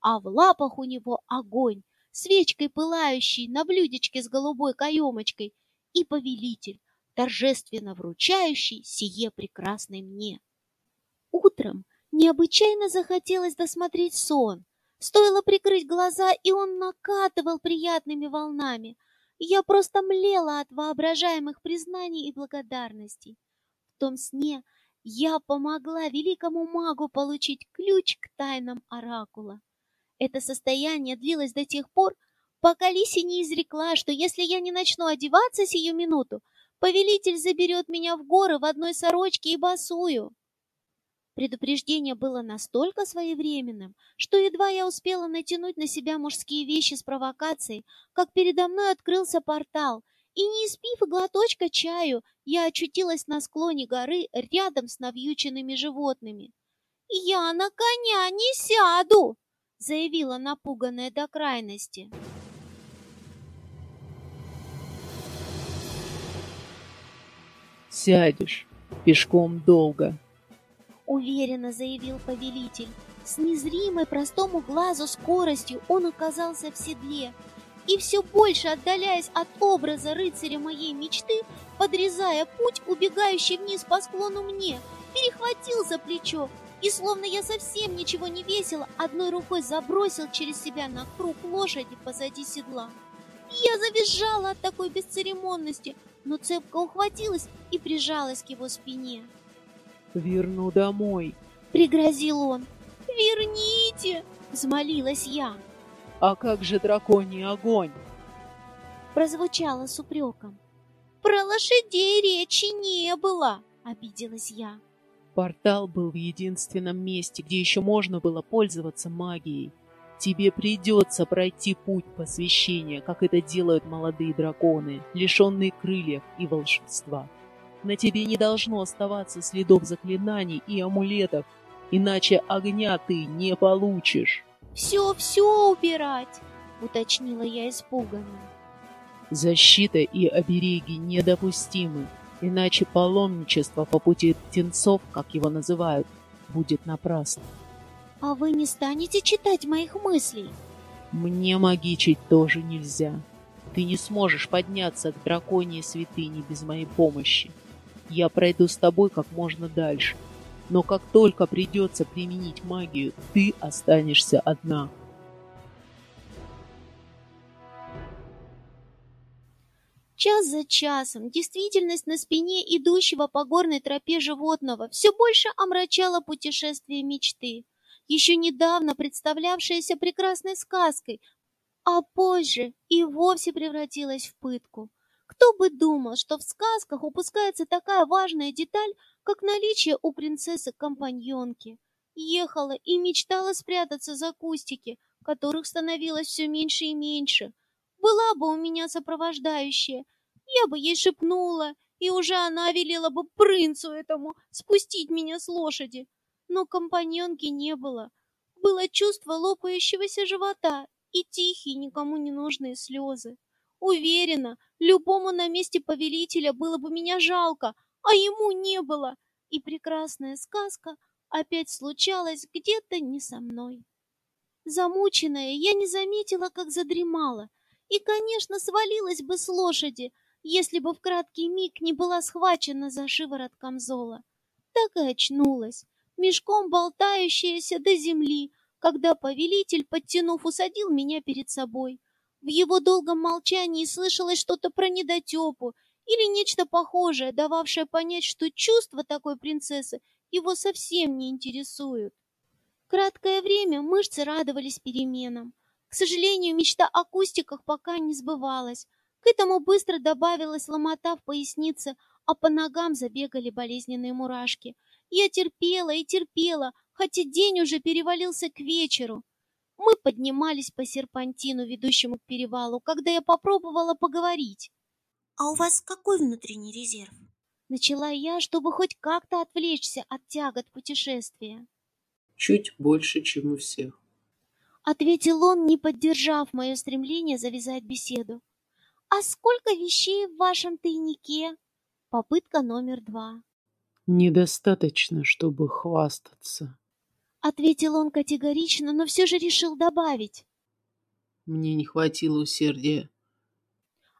а в лапах у него огонь, свечкой пылающий на блюдечке с голубой каемочкой, и повелитель, торжественно вручающий сие прекрасной мне. Утром необычайно захотелось досмотреть сон. Стоило прикрыть глаза, и он накатывал приятными волнами, я просто млела от воображаемых признаний и благодарностей. В том сне я помогла великому магу получить ключ к тайнам оракула. Это состояние длилось до тех пор, пока Лиси не изрекла, что если я не начну одеваться сию минуту, повелитель заберет меня в горы в одной сорочке и босую. Предупреждение было настолько своевременным, что едва я успела натянуть на себя мужские вещи с провокацией, как передо мной открылся портал, и не испив и глоточка чаю, я очутилась на склоне горы рядом с навьюченными животными. «Я на коня не сяду!» — заявила напуганная до крайности. «Сядешь. Пешком долго», уверенно заявил повелитель. С незримой простому глазу скоростью он оказался в седле, и все больше отдаляясь от образа рыцаря моей мечты, подрезая путь, убегающий вниз по склону мне, перехватил за плечо и, словно я совсем ничего не весила, одной рукой забросил через себя на круг лошади позади седла. Я завизжала от такой бесцеремонности, но цепко ухватилась и прижалась к его спине. Верну домой, пригрозил он. Верните, взмолилась я. А как же драконий огонь? Прозвучало с упреком. Про лошадей речи не было, обиделась я. Портал был в единственном месте, где еще можно было пользоваться магией. Тебе придется пройти путь посвящения, как это делают молодые драконы, лишенные крыльев и волшебства. На тебе не должно оставаться следов заклинаний и амулетов, иначе огня ты не получишь. «Все-все убирать!» — уточнила я испуганно. Защита и обереги недопустимы, иначе паломничество по пути птенцов, как его называют, будет напрасно. «А вы не станете читать моих мыслей?» «Мне магичить тоже нельзя. Ты не сможешь подняться к драконьей святыне без моей помощи. Я пройду с тобой как можно дальше. Но как только придется применить магию, ты останешься одна. Час за часом действительность на спине идущего по горной тропе животного все больше омрачала путешествие мечты, еще недавно представлявшаяся прекрасной сказкой, а позже и вовсе превратилась в пытку. Кто бы думал, что в сказках упускается такая важная деталь, как наличие у принцессы компаньонки. Ехала и мечтала спрятаться за кустики, которых становилось все меньше и меньше. Была бы у меня сопровождающая, я бы ей шепнула, и уже она велела бы принцу этому спустить меня с лошади. Но компаньонки не было. Было чувство лопающегося живота и тихие, никому не нужные слезы. Уверена, любому на месте повелителя было бы меня жалко, а ему не было. И прекрасная сказка опять случалась где-то не со мной. Замученная, я не заметила, как задремала, и, конечно, свалилась бы с лошади, если бы в краткий миг не была схвачена за шиворот камзола. Так и очнулась, мешком болтающаяся до земли, когда повелитель, подтянув, усадил меня перед собой. В его долгом молчании слышалось что-то про недотепу или нечто похожее, дававшее понять, что чувства такой принцессы его совсем не интересуют. Краткое время мышцы радовались переменам. К сожалению, мечта о кустиках пока не сбывалась. К этому быстро добавилась ломота в пояснице, а по ногам забегали болезненные мурашки. Я терпела и терпела, хотя день уже перевалился к вечеру. Мы поднимались по серпантину, ведущему к перевалу, когда я попробовала поговорить. «А у вас какой внутренний резерв?» Начала я, чтобы хоть как-то отвлечься от тягот путешествия. Чуть больше, чем у всех. Ответил он, не поддержав мое стремление завязать беседу. «А сколько вещей в вашем тайнике?» Попытка номер два. Недостаточно, чтобы хвастаться. Ответил он категорично, но все же решил добавить. Мне не хватило усердия.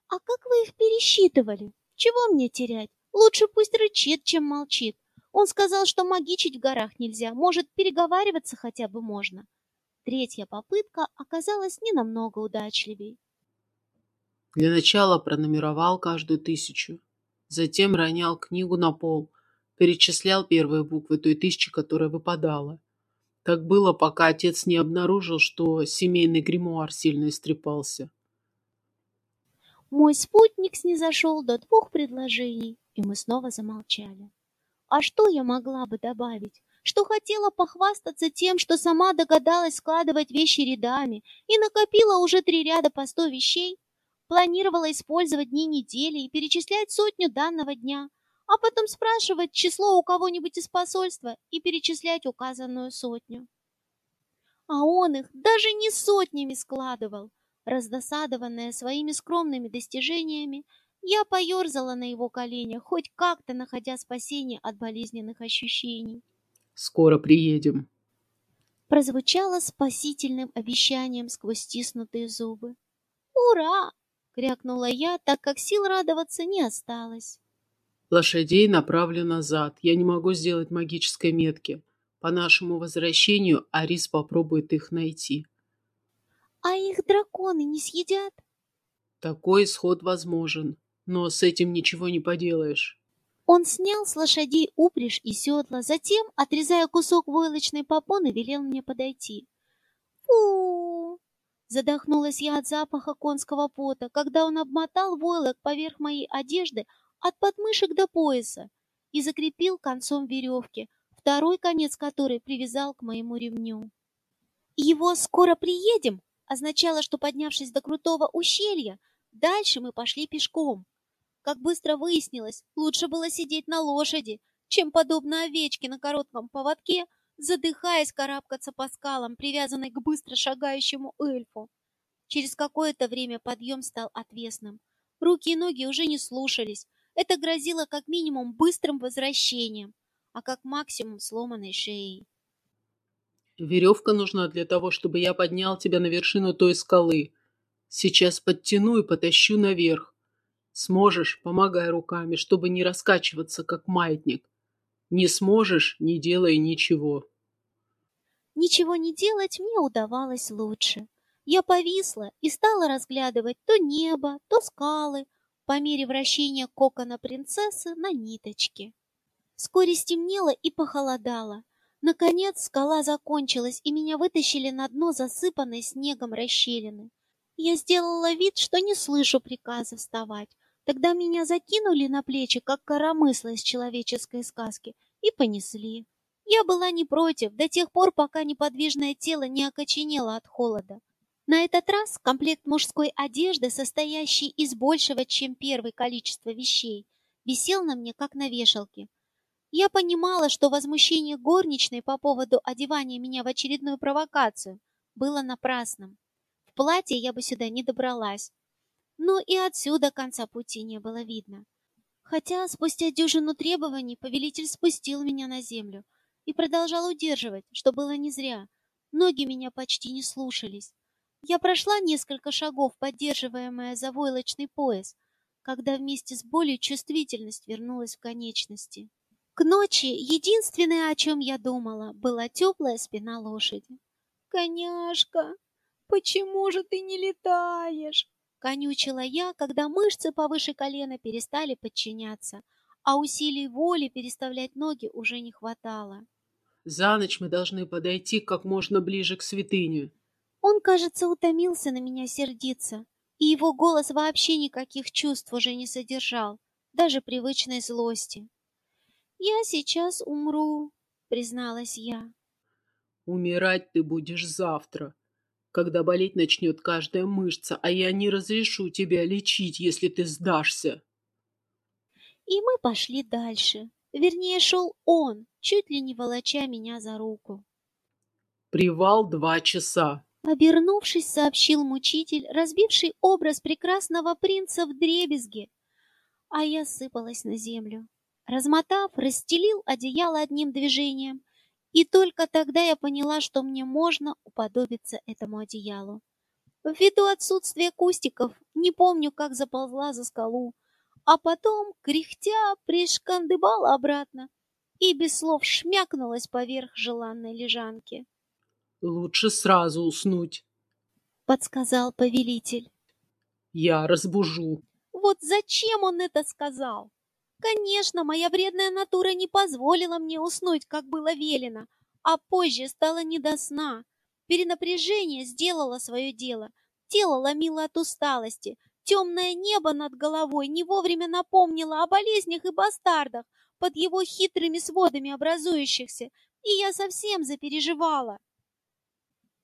А как вы их пересчитывали? Чего мне терять? Лучше пусть рычит, чем молчит. Он сказал, что магичить в горах нельзя, может, переговариваться хотя бы можно. Третья попытка оказалась не намного удачливей. Для начала пронумеровал каждую тысячу, затем ронял книгу на пол, перечислял первые буквы той тысячи, которая выпадала. Так было, пока отец не обнаружил, что семейный гримуар сильно истрепался. Мой спутник снизошел до двух предложений, и мы снова замолчали. А что я могла бы добавить? Что хотела похвастаться тем, что сама догадалась складывать вещи рядами и накопила уже три ряда по сто вещей? Планировала использовать дни недели и перечислять сотню данного дня, а потом спрашивать число у кого-нибудь из посольства и перечислять указанную сотню. А он их даже не сотнями складывал. Раздосадованная своими скромными достижениями, я поерзала на его коленях, хоть как-то находя спасение от болезненных ощущений. «Скоро приедем», прозвучало спасительным обещанием сквозь стиснутые зубы. «Ура!» — крякнула я, так как сил радоваться не осталось. Лошадей направлю назад. Я не могу сделать магической метки. По нашему возвращению Арис попробует их найти. А их драконы не съедят? Такой исход возможен, но с этим ничего не поделаешь. Он снял с лошадей упряжь и седла, затем, отрезая кусок войлочной попоны, велел мне подойти. Фу! Задохнулась я от запаха конского пота, когда он обмотал войлок поверх моей одежды, от подмышек до пояса и закрепил концом веревки, второй конец которой привязал к моему ремню. Его «скоро приедем» означало, что, поднявшись до крутого ущелья, дальше мы пошли пешком. Как быстро выяснилось, лучше было сидеть на лошади, чем, подобно овечке на коротком поводке, задыхаясь карабкаться по скалам, привязанной к быстро шагающему эльфу. Через какое-то время подъем стал отвесным. Руки и ноги уже не слушались, это грозило как минимум быстрым возвращением, а как максимум сломанной шеей. Веревка нужна для того, чтобы я поднял тебя на вершину той скалы. Сейчас подтяну и потащу наверх. Сможешь, помогай руками, чтобы не раскачиваться, как маятник. Не сможешь, не делай ничего. Ничего не делать мне удавалось лучше. Я повисла и стала разглядывать то небо, то скалы, по мере вращения кокона принцессы на ниточке. Вскоре стемнело и похолодало. Наконец скала закончилась, и меня вытащили на дно засыпанной снегом расщелины. Я сделала вид, что не слышу приказа вставать. Тогда меня закинули на плечи, как коромысла из человеческой сказки, и понесли. Я была не против до тех пор, пока неподвижное тело не окоченело от холода. На этот раз комплект мужской одежды, состоящий из большего, чем первый количества вещей, висел на мне, как на вешалке. Я понимала, что возмущение горничной по поводу одевания меня в очередную провокацию было напрасным. В платье я бы сюда не добралась. Но и отсюда конца пути не было видно. Хотя спустя дюжину требований повелитель спустил меня на землю и продолжал удерживать, что было не зря. Ноги меня почти не слушались. Я прошла несколько шагов, поддерживаемая за войлочный пояс, когда вместе с болью чувствительность вернулась в конечности. К ночи единственное, о чем я думала, была теплая спина лошади. «Коняшка, почему же ты не летаешь?» Конючила я, когда мышцы повыше колена перестали подчиняться, а усилий воли переставлять ноги уже не хватало. За ночь мы должны подойти как можно ближе к святыне. Он, кажется, утомился на меня сердиться, и его голос вообще никаких чувств уже не содержал, даже привычной злости. «Я сейчас умру», — призналась я. Умирать ты будешь завтра, когда болеть начнет каждая мышца, а я не разрешу тебя лечить, если ты сдашься. И мы пошли дальше. Вернее, шел он, чуть ли не волоча меня за руку. Привал два часа. Обернувшись, сообщил мучитель, разбивший образ прекрасного принца в дребезге. А я сыпалась на землю. Размотав, расстелил одеяло одним движением, и только тогда я поняла, что мне можно уподобиться этому одеялу. Ввиду отсутствия кустиков, не помню, как заползла за скалу, а потом, кряхтя, пришкандыбала обратно и без слов шмякнулась поверх желанной лежанки. Лучше сразу уснуть, подсказал повелитель. Я разбужу. Вот зачем он это сказал? Конечно, моя вредная натура не позволила мне уснуть, как было велено, а позже стало не до сна. Перенапряжение сделало свое дело. Тело ломило от усталости. Темное небо над головой не вовремя напомнило о болезнях и бастардах под его хитрыми сводами образующихся, и я совсем запереживала.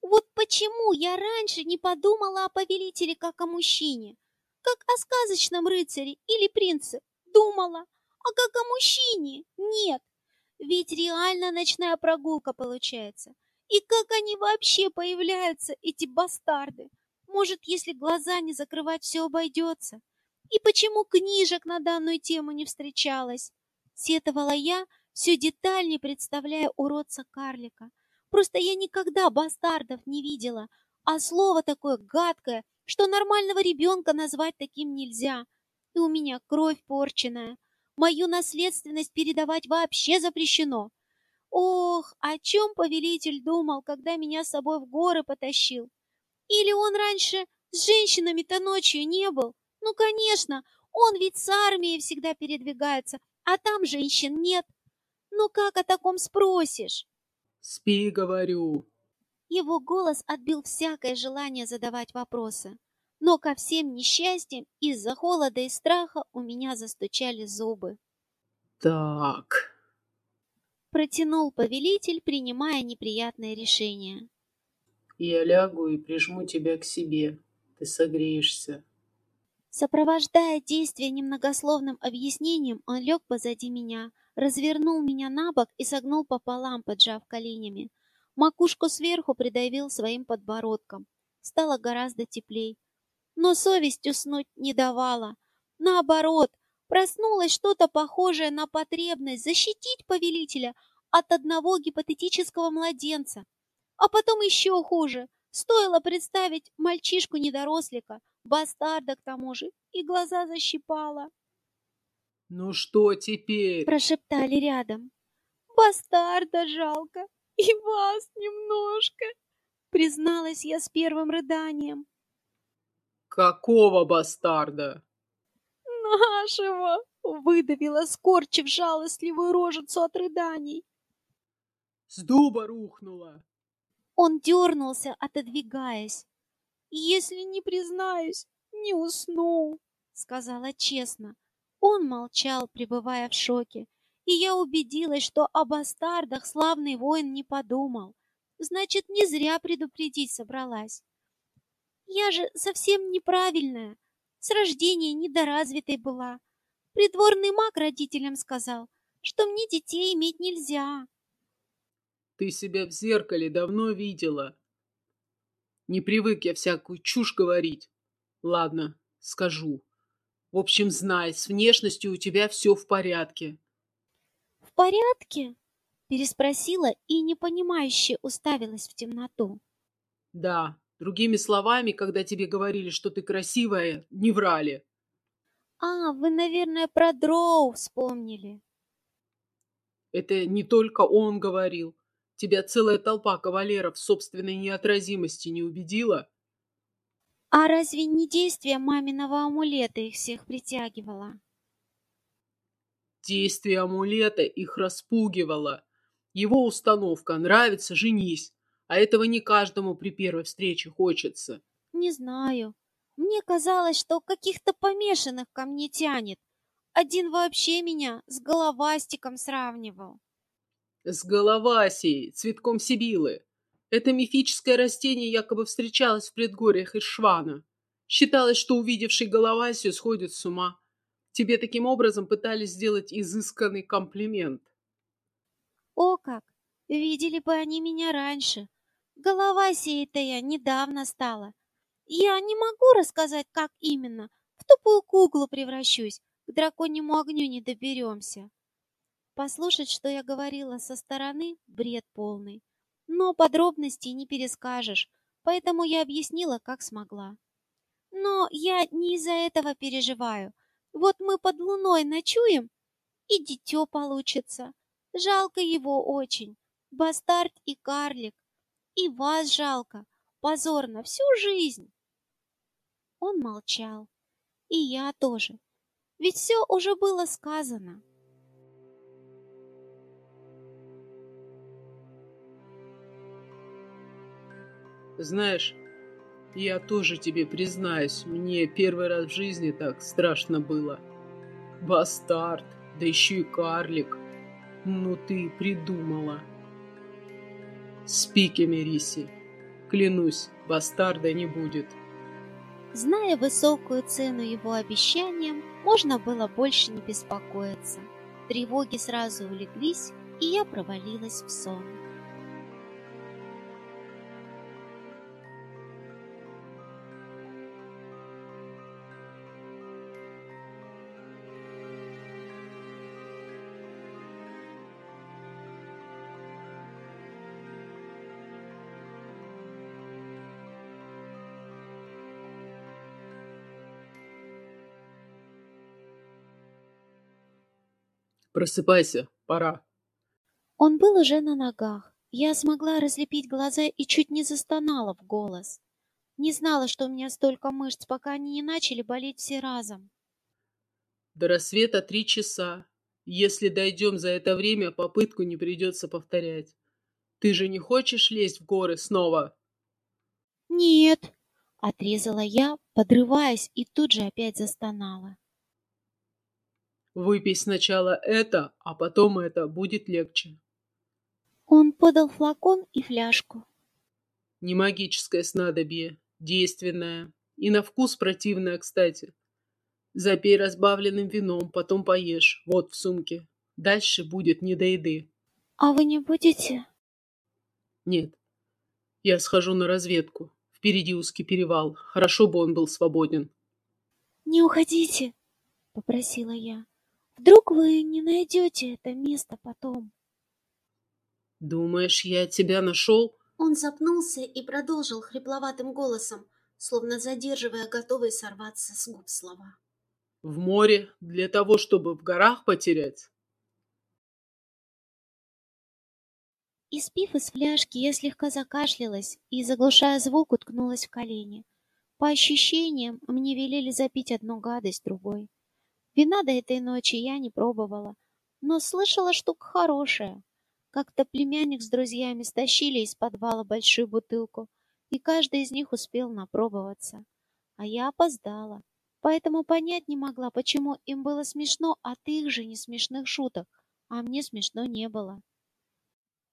Вот почему я раньше не подумала о повелителе как о мужчине, как о сказочном рыцаре или принце. Думала, а как о мужчине? Нет. Ведь реально ночная прогулка получается. И как они вообще появляются, эти бастарды? Может, если глаза не закрывать, все обойдется? И почему книжек на данную тему не встречалось? Сетовала я, все детальнее представляя уродца-карлика. Просто я никогда бастардов не видела, а слово такое гадкое, что нормального ребенка назвать таким нельзя. И у меня кровь порченная. Мою наследственность передавать вообще запрещено. Ох, о чем повелитель думал, когда меня с собой в горы потащил? Или он раньше с женщинами-то ночью не был? Ну, конечно, он ведь с армией всегда передвигается, а там женщин нет. Ну, как о таком спросишь? Спи, говорю. Его голос отбил всякое желание задавать вопросы. Но ко всем несчастьям из-за холода и страха у меня застучали зубы. Так. Протянул повелитель, принимая неприятное решение. Я лягу и прижму тебя к себе. Ты согреешься. Сопровождая действие немногословным объяснением, он лег позади меня, развернул меня на бок и согнул пополам, поджав коленями. Макушку сверху придавил своим подбородком. Стало гораздо теплей. Но совесть уснуть не давала. Наоборот, проснулось что-то похожее на потребность защитить повелителя от одного гипотетического младенца. А потом еще хуже. Стоило представить мальчишку-недорослика, бастарда к тому же, и глаза защипало. «Ну что теперь?» Прошептали рядом. «Бастарда жалко, и вас немножко», призналась я с первым рыданием. «Какого бастарда?» «Нашего!» выдавила, скорчив жалостливую рожицу от рыданий. «С дуба рухнула!» Он дернулся, отодвигаясь. «Если не признаюсь, не усну», — сказала честно. Он молчал, пребывая в шоке, и я убедилась, что о бастардах славный воин не подумал. Значит, не зря предупредить собралась. Я же совсем неправильная, с рождения недоразвитой была. Придворный маг родителям сказал, что мне детей иметь нельзя. Ты себя в зеркале давно видела. Не привык я всякую чушь говорить. Ладно, скажу. В общем, знай, с внешностью у тебя все в порядке. В порядке? Переспросила и непонимающе уставилась в темноту. Да, другими словами, когда тебе говорили, что ты красивая, не врали. А, вы, наверное, про дроу вспомнили. Это не только он говорил. Тебя целая толпа кавалеров собственной неотразимости не убедила? А разве не действие маминого амулета их всех притягивало? Действие амулета их распугивало. Его установка «нравится, женись», а этого не каждому при первой встрече хочется. Не знаю. Мне казалось, что каких-то помешанных ко мне тянет. Один вообще меня с головастиком сравнивал. С головасией, цветком Сибилы. Это мифическое растение якобы встречалось в предгорьях Ишвана. Считалось, что увидевший головасию сходит с ума. Тебе таким образом пытались сделать изысканный комплимент. О как! Видели бы они меня раньше. Головасией-то я недавно стала. Я не могу рассказать, как именно. В тупую куклу превращусь. К драконьему огню не доберемся. Послушать, что я говорила со стороны, бред полный. Но подробностей не перескажешь, поэтому я объяснила, как смогла. Но я не из-за этого переживаю. Вот мы под луной ночуем, и дитё получится. Жалко его очень, бастард и карлик. И вас жалко, позорно, всю жизнь. Он молчал. И я тоже. Ведь все уже было сказано. Знаешь, я тоже тебе признаюсь, мне первый раз в жизни так страшно было. Бастард, да еще и карлик. Ну ты придумала. Спи, Кемериси. Клянусь, бастарда не будет. Зная высокую цену его обещаниям, можно было больше не беспокоиться. Тревоги сразу улеглись, и я провалилась в сон. Просыпайся, пора. Он был уже на ногах. Я смогла разлепить глаза и чуть не застонала в голос. Не знала, что у меня столько мышц, пока они не начали болеть все разом. До рассвета три часа. Если дойдем за это время, попытку не придется повторять. Ты же не хочешь лезть в горы снова? Нет, отрезала я, подрываясь, и тут же опять застонала. Выпей сначала это, а потом это, будет легче. Он подал флакон и фляжку. Не магическое снадобье, действенное. И на вкус противное, кстати. Запей разбавленным вином, потом поешь. Вот в сумке. Дальше будет не до еды. А вы не будете? Нет. Я схожу на разведку. Впереди узкий перевал. Хорошо бы он был свободен. Не уходите, попросила я. Вдруг вы не найдете это место потом? Думаешь, я тебя нашел? Он запнулся и продолжил хрипловатым голосом, словно задерживая готовые сорваться с губ слова. В море для того, чтобы в горах потерять? Испив из фляжки, я слегка закашлялась и, заглушая звук, уткнулась в колени. По ощущениям, мне велели запить одну гадость другой. Вина до этой ночи я не пробовала, но слышала, штука хорошая. Как-то племянник с друзьями стащили из подвала большую бутылку, и каждый из них успел напробоваться. А я опоздала, поэтому понять не могла, почему им было смешно от их же несмешных шуток, а мне смешно не было.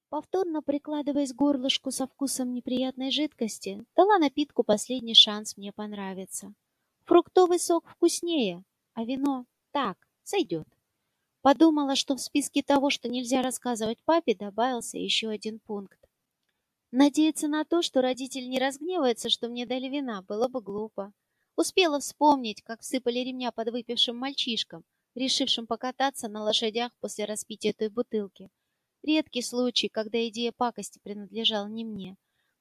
Повторно прикладываясь горлышку со вкусом неприятной жидкости, дала напитку последний шанс мне понравиться. Фруктовый сок вкуснее, а вино так, сойдет. Подумала, что в списке того, что нельзя рассказывать папе, добавился еще один пункт. Надеяться на то, что родитель не разгневается, что мне дали вина, было бы глупо. Успела вспомнить, как всыпали ремня под выпившим мальчишкам, решившим покататься на лошадях после распития той бутылки. Редкий случай, когда идея пакости принадлежала не мне.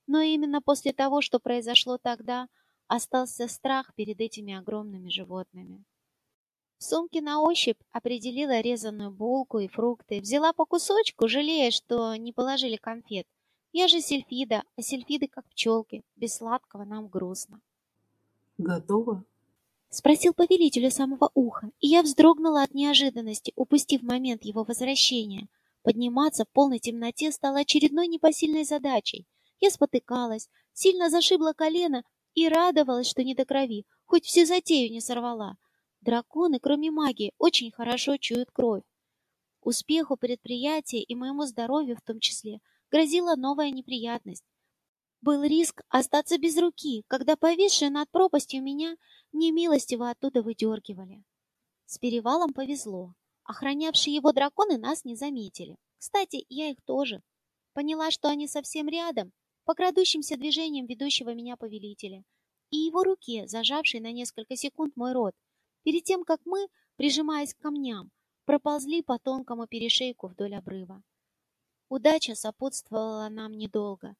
Но именно после того, что произошло тогда, остался страх перед этими огромными животными. В сумке на ощупь определила резаную булку и фрукты. Взяла по кусочку, жалея, что не положили конфет. Я же сельфида, а сельфиды как пчелки. Без сладкого нам грустно. Готово? Спросил повелитель у самого уха, и я вздрогнула от неожиданности, упустив момент его возвращения. Подниматься в полной темноте стало очередной непосильной задачей. Я спотыкалась, сильно зашибла колено и радовалась, что не до крови, хоть всю затею не сорвала. Драконы, кроме магии, очень хорошо чуют кровь. Успеху предприятия и моему здоровью в том числе грозила новая неприятность. Был риск остаться без руки, когда повисшие над пропастью меня немилостиво оттуда выдергивали. С перевалом повезло. Охранявшие его драконы нас не заметили. Кстати, я их тоже. Поняла, что они совсем рядом, по крадущимся движениям ведущего меня повелителя, и его руке, зажавшей на несколько секунд мой рот, перед тем, как мы, прижимаясь к камням, проползли по тонкому перешейку вдоль обрыва. Удача сопутствовала нам недолго.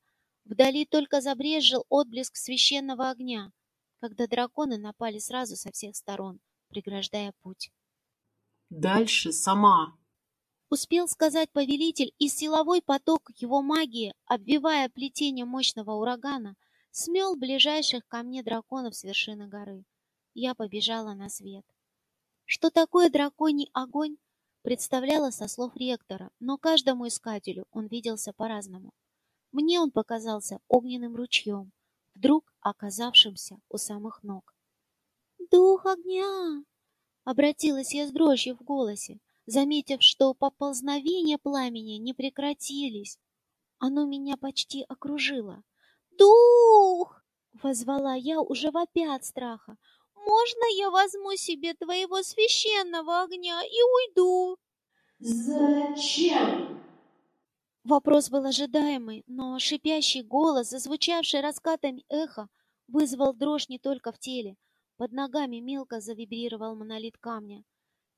Вдали только забрезжил отблеск священного огня, когда драконы напали сразу со всех сторон, преграждая путь. Дальше сама. Успел сказать повелитель, и силовой поток его магии, обвивая плетение мощного урагана, смел ближайших ко мне драконов с вершины горы. Я побежала на свет. Что такое драконий огонь, представляла со слов ректора, но каждому искателю он виделся по-разному. Мне он показался огненным ручьем, вдруг оказавшимся у самых ног. «Дух огня!» — обратилась я с дрожью в голосе, заметив, что поползновения пламени не прекратились. Оно меня почти окружило. «Дух!» — возвала я, уже вопя от страха. «Можно я возьму себе твоего священного огня и уйду?» «Зачем?» Вопрос был ожидаемый, но шипящий голос, зазвучавший раскатами эха, вызвал дрожь не только в теле. Под ногами мелко завибрировал монолит камня.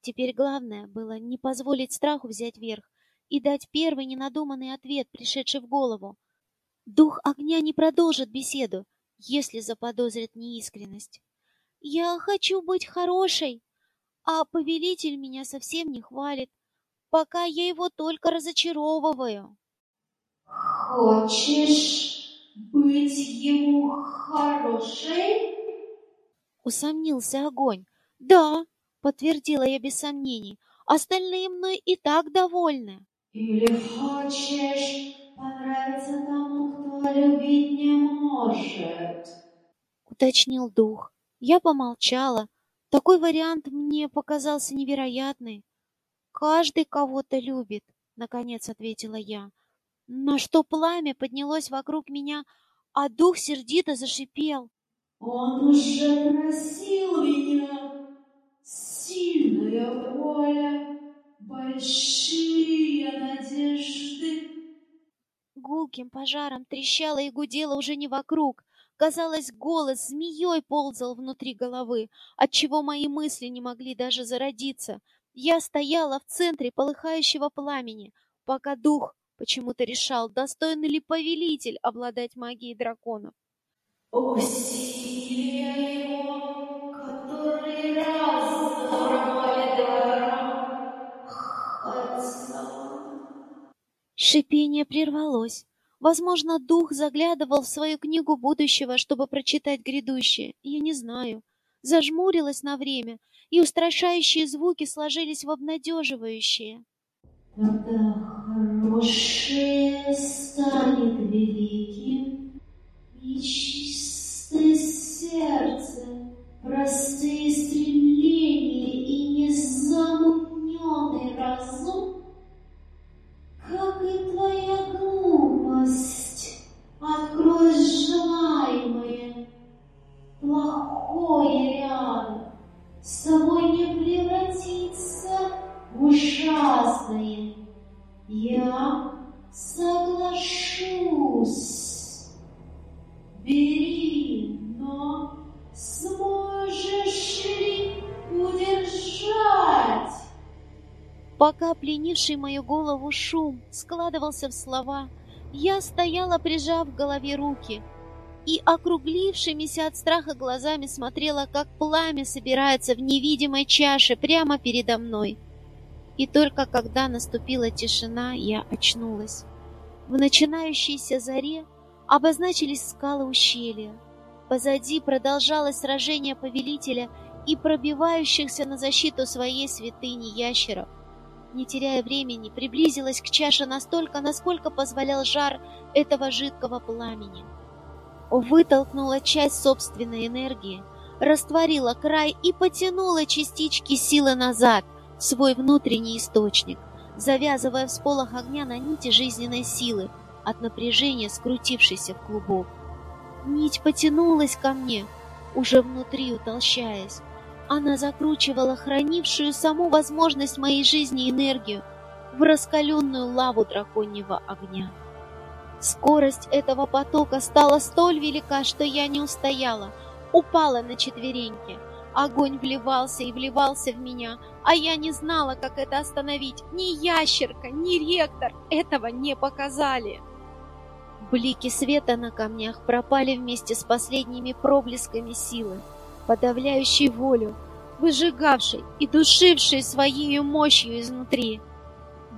Теперь главное было не позволить страху взять верх и дать первый ненадуманный ответ, пришедший в голову. Дух огня не продолжит беседу, если заподозрит неискренность. «Я хочу быть хорошей, а повелитель меня совсем не хвалит, пока я его только разочаровываю». «Хочешь быть ему хорошей?» Усомнился огонь. «Да, подтвердила я без сомнений. Остальные мной и так довольны. Или хочешь понравиться тому, кто любить не может? Уточнил дух. Я помолчала. Такой вариант мне показался невероятный. Каждый кого-то любит, наконец ответила я. На что пламя поднялось вокруг меня, а дух сердито зашипел. Он уже просил меня Сильная воля, большие надежды. Гулким пожаром трещало и гудело уже не вокруг. Казалось, голос змеей ползал внутри головы, отчего мои мысли не могли даже зародиться. Я стояла в центре полыхающего пламени, пока дух почему-то решал, достойный ли повелитель обладать магией драконов. Раз Шипение прервалось. Возможно, дух заглядывал в свою книгу будущего, чтобы прочитать грядущее. Я не знаю. Зажмурилась на время, и устрашающие звуки сложились в обнадеживающие. Когда хорошее станет великим, и чистое сердце, простые стремления и незамутненный разум как и твоя Плохое рядом с тобой не превратится в ужасное. Я соглашусь. Бери, но сможешь ли удержать? Пока пленивший мою голову шум складывался в слова, я стояла, прижав в голове руки, и округлившимися от страха глазами смотрела, как пламя собирается в невидимой чаше прямо передо мной. И только когда наступила тишина, я очнулась. В начинающейся заре обозначились скалы ущелья. Позади продолжалось сражение повелителя и пробивающихся на защиту своей святыни ящеров. Не теряя времени, приблизилась к чаше настолько, насколько позволял жар этого жидкого пламени. Вытолкнула часть собственной энергии, растворила край и потянула частички силы назад в свой внутренний источник, завязывая в сполох огня на нити жизненной силы, от напряжения скрутившейся в клубок. Нить потянулась ко мне, уже внутри утолщаясь. Она закручивала хранившую саму возможность моей жизни энергию в раскаленную лаву драконьего огня. Скорость этого потока стала столь велика, что я не устояла, упала на четвереньки. Огонь вливался и вливался в меня, а я не знала, как это остановить. Ни ящерка, ни ректор этого не показали. Блики света на камнях пропали вместе с последними проблесками силы, подавляющей волю, выжигавшей и душившей своей мощью изнутри.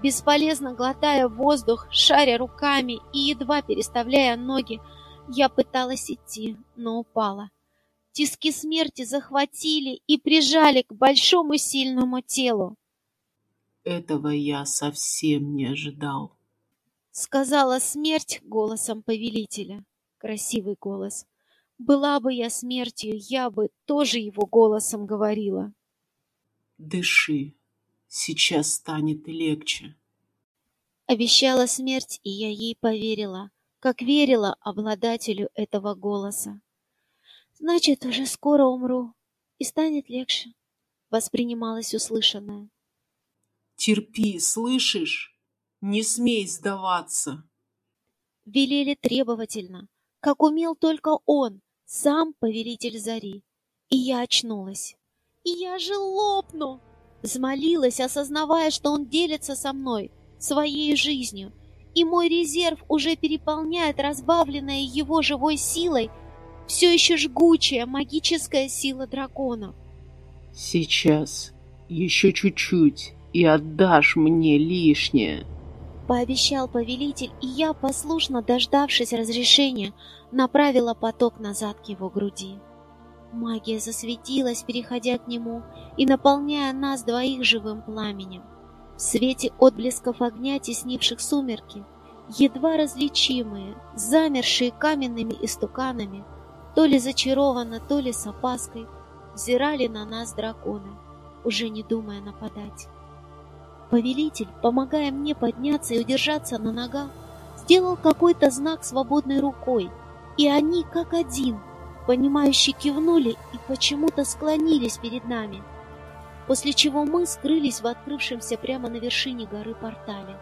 Бесполезно глотая воздух, шаря руками и едва переставляя ноги, я пыталась идти, но упала. Тиски смерти захватили и прижали к большому сильному телу. Этого я совсем не ожидал сказала смерть голосом повелителя. Красивый голос. Была бы я смертью, я бы тоже его голосом говорила. Дыши, сейчас станет легче. Обещала смерть, и я ей поверила, как верила обладателю этого голоса. Значит, уже скоро умру, и станет легче, воспринималось услышанное. Терпи, слышишь? Не смей сдаваться. Велели требовательно, как умел только он, сам повелитель зари. И я очнулась. И я же лопну! Взмолилась, осознавая, что он делится со мной, своей жизнью, и мой резерв уже переполняет разбавленная его живой силой все еще жгучая магическая сила дракона. Сейчас, еще чуть-чуть, и отдашь мне лишнее пообещал повелитель, и я, послушно дождавшись разрешения, направила поток назад к его груди. Магия засветилась, переходя к нему и наполняя нас двоих живым пламенем. В свете отблесков огня, теснивших сумерки, едва различимые, замершие каменными истуканами, то ли зачарованно, то ли с опаской, взирали на нас драконы, уже не думая нападать. Повелитель, помогая мне подняться и удержаться на ногах, сделал какой-то знак свободной рукой, и они, как один, понимающе кивнули и почему-то склонились перед нами, после чего мы скрылись в открывшемся прямо на вершине горы портале.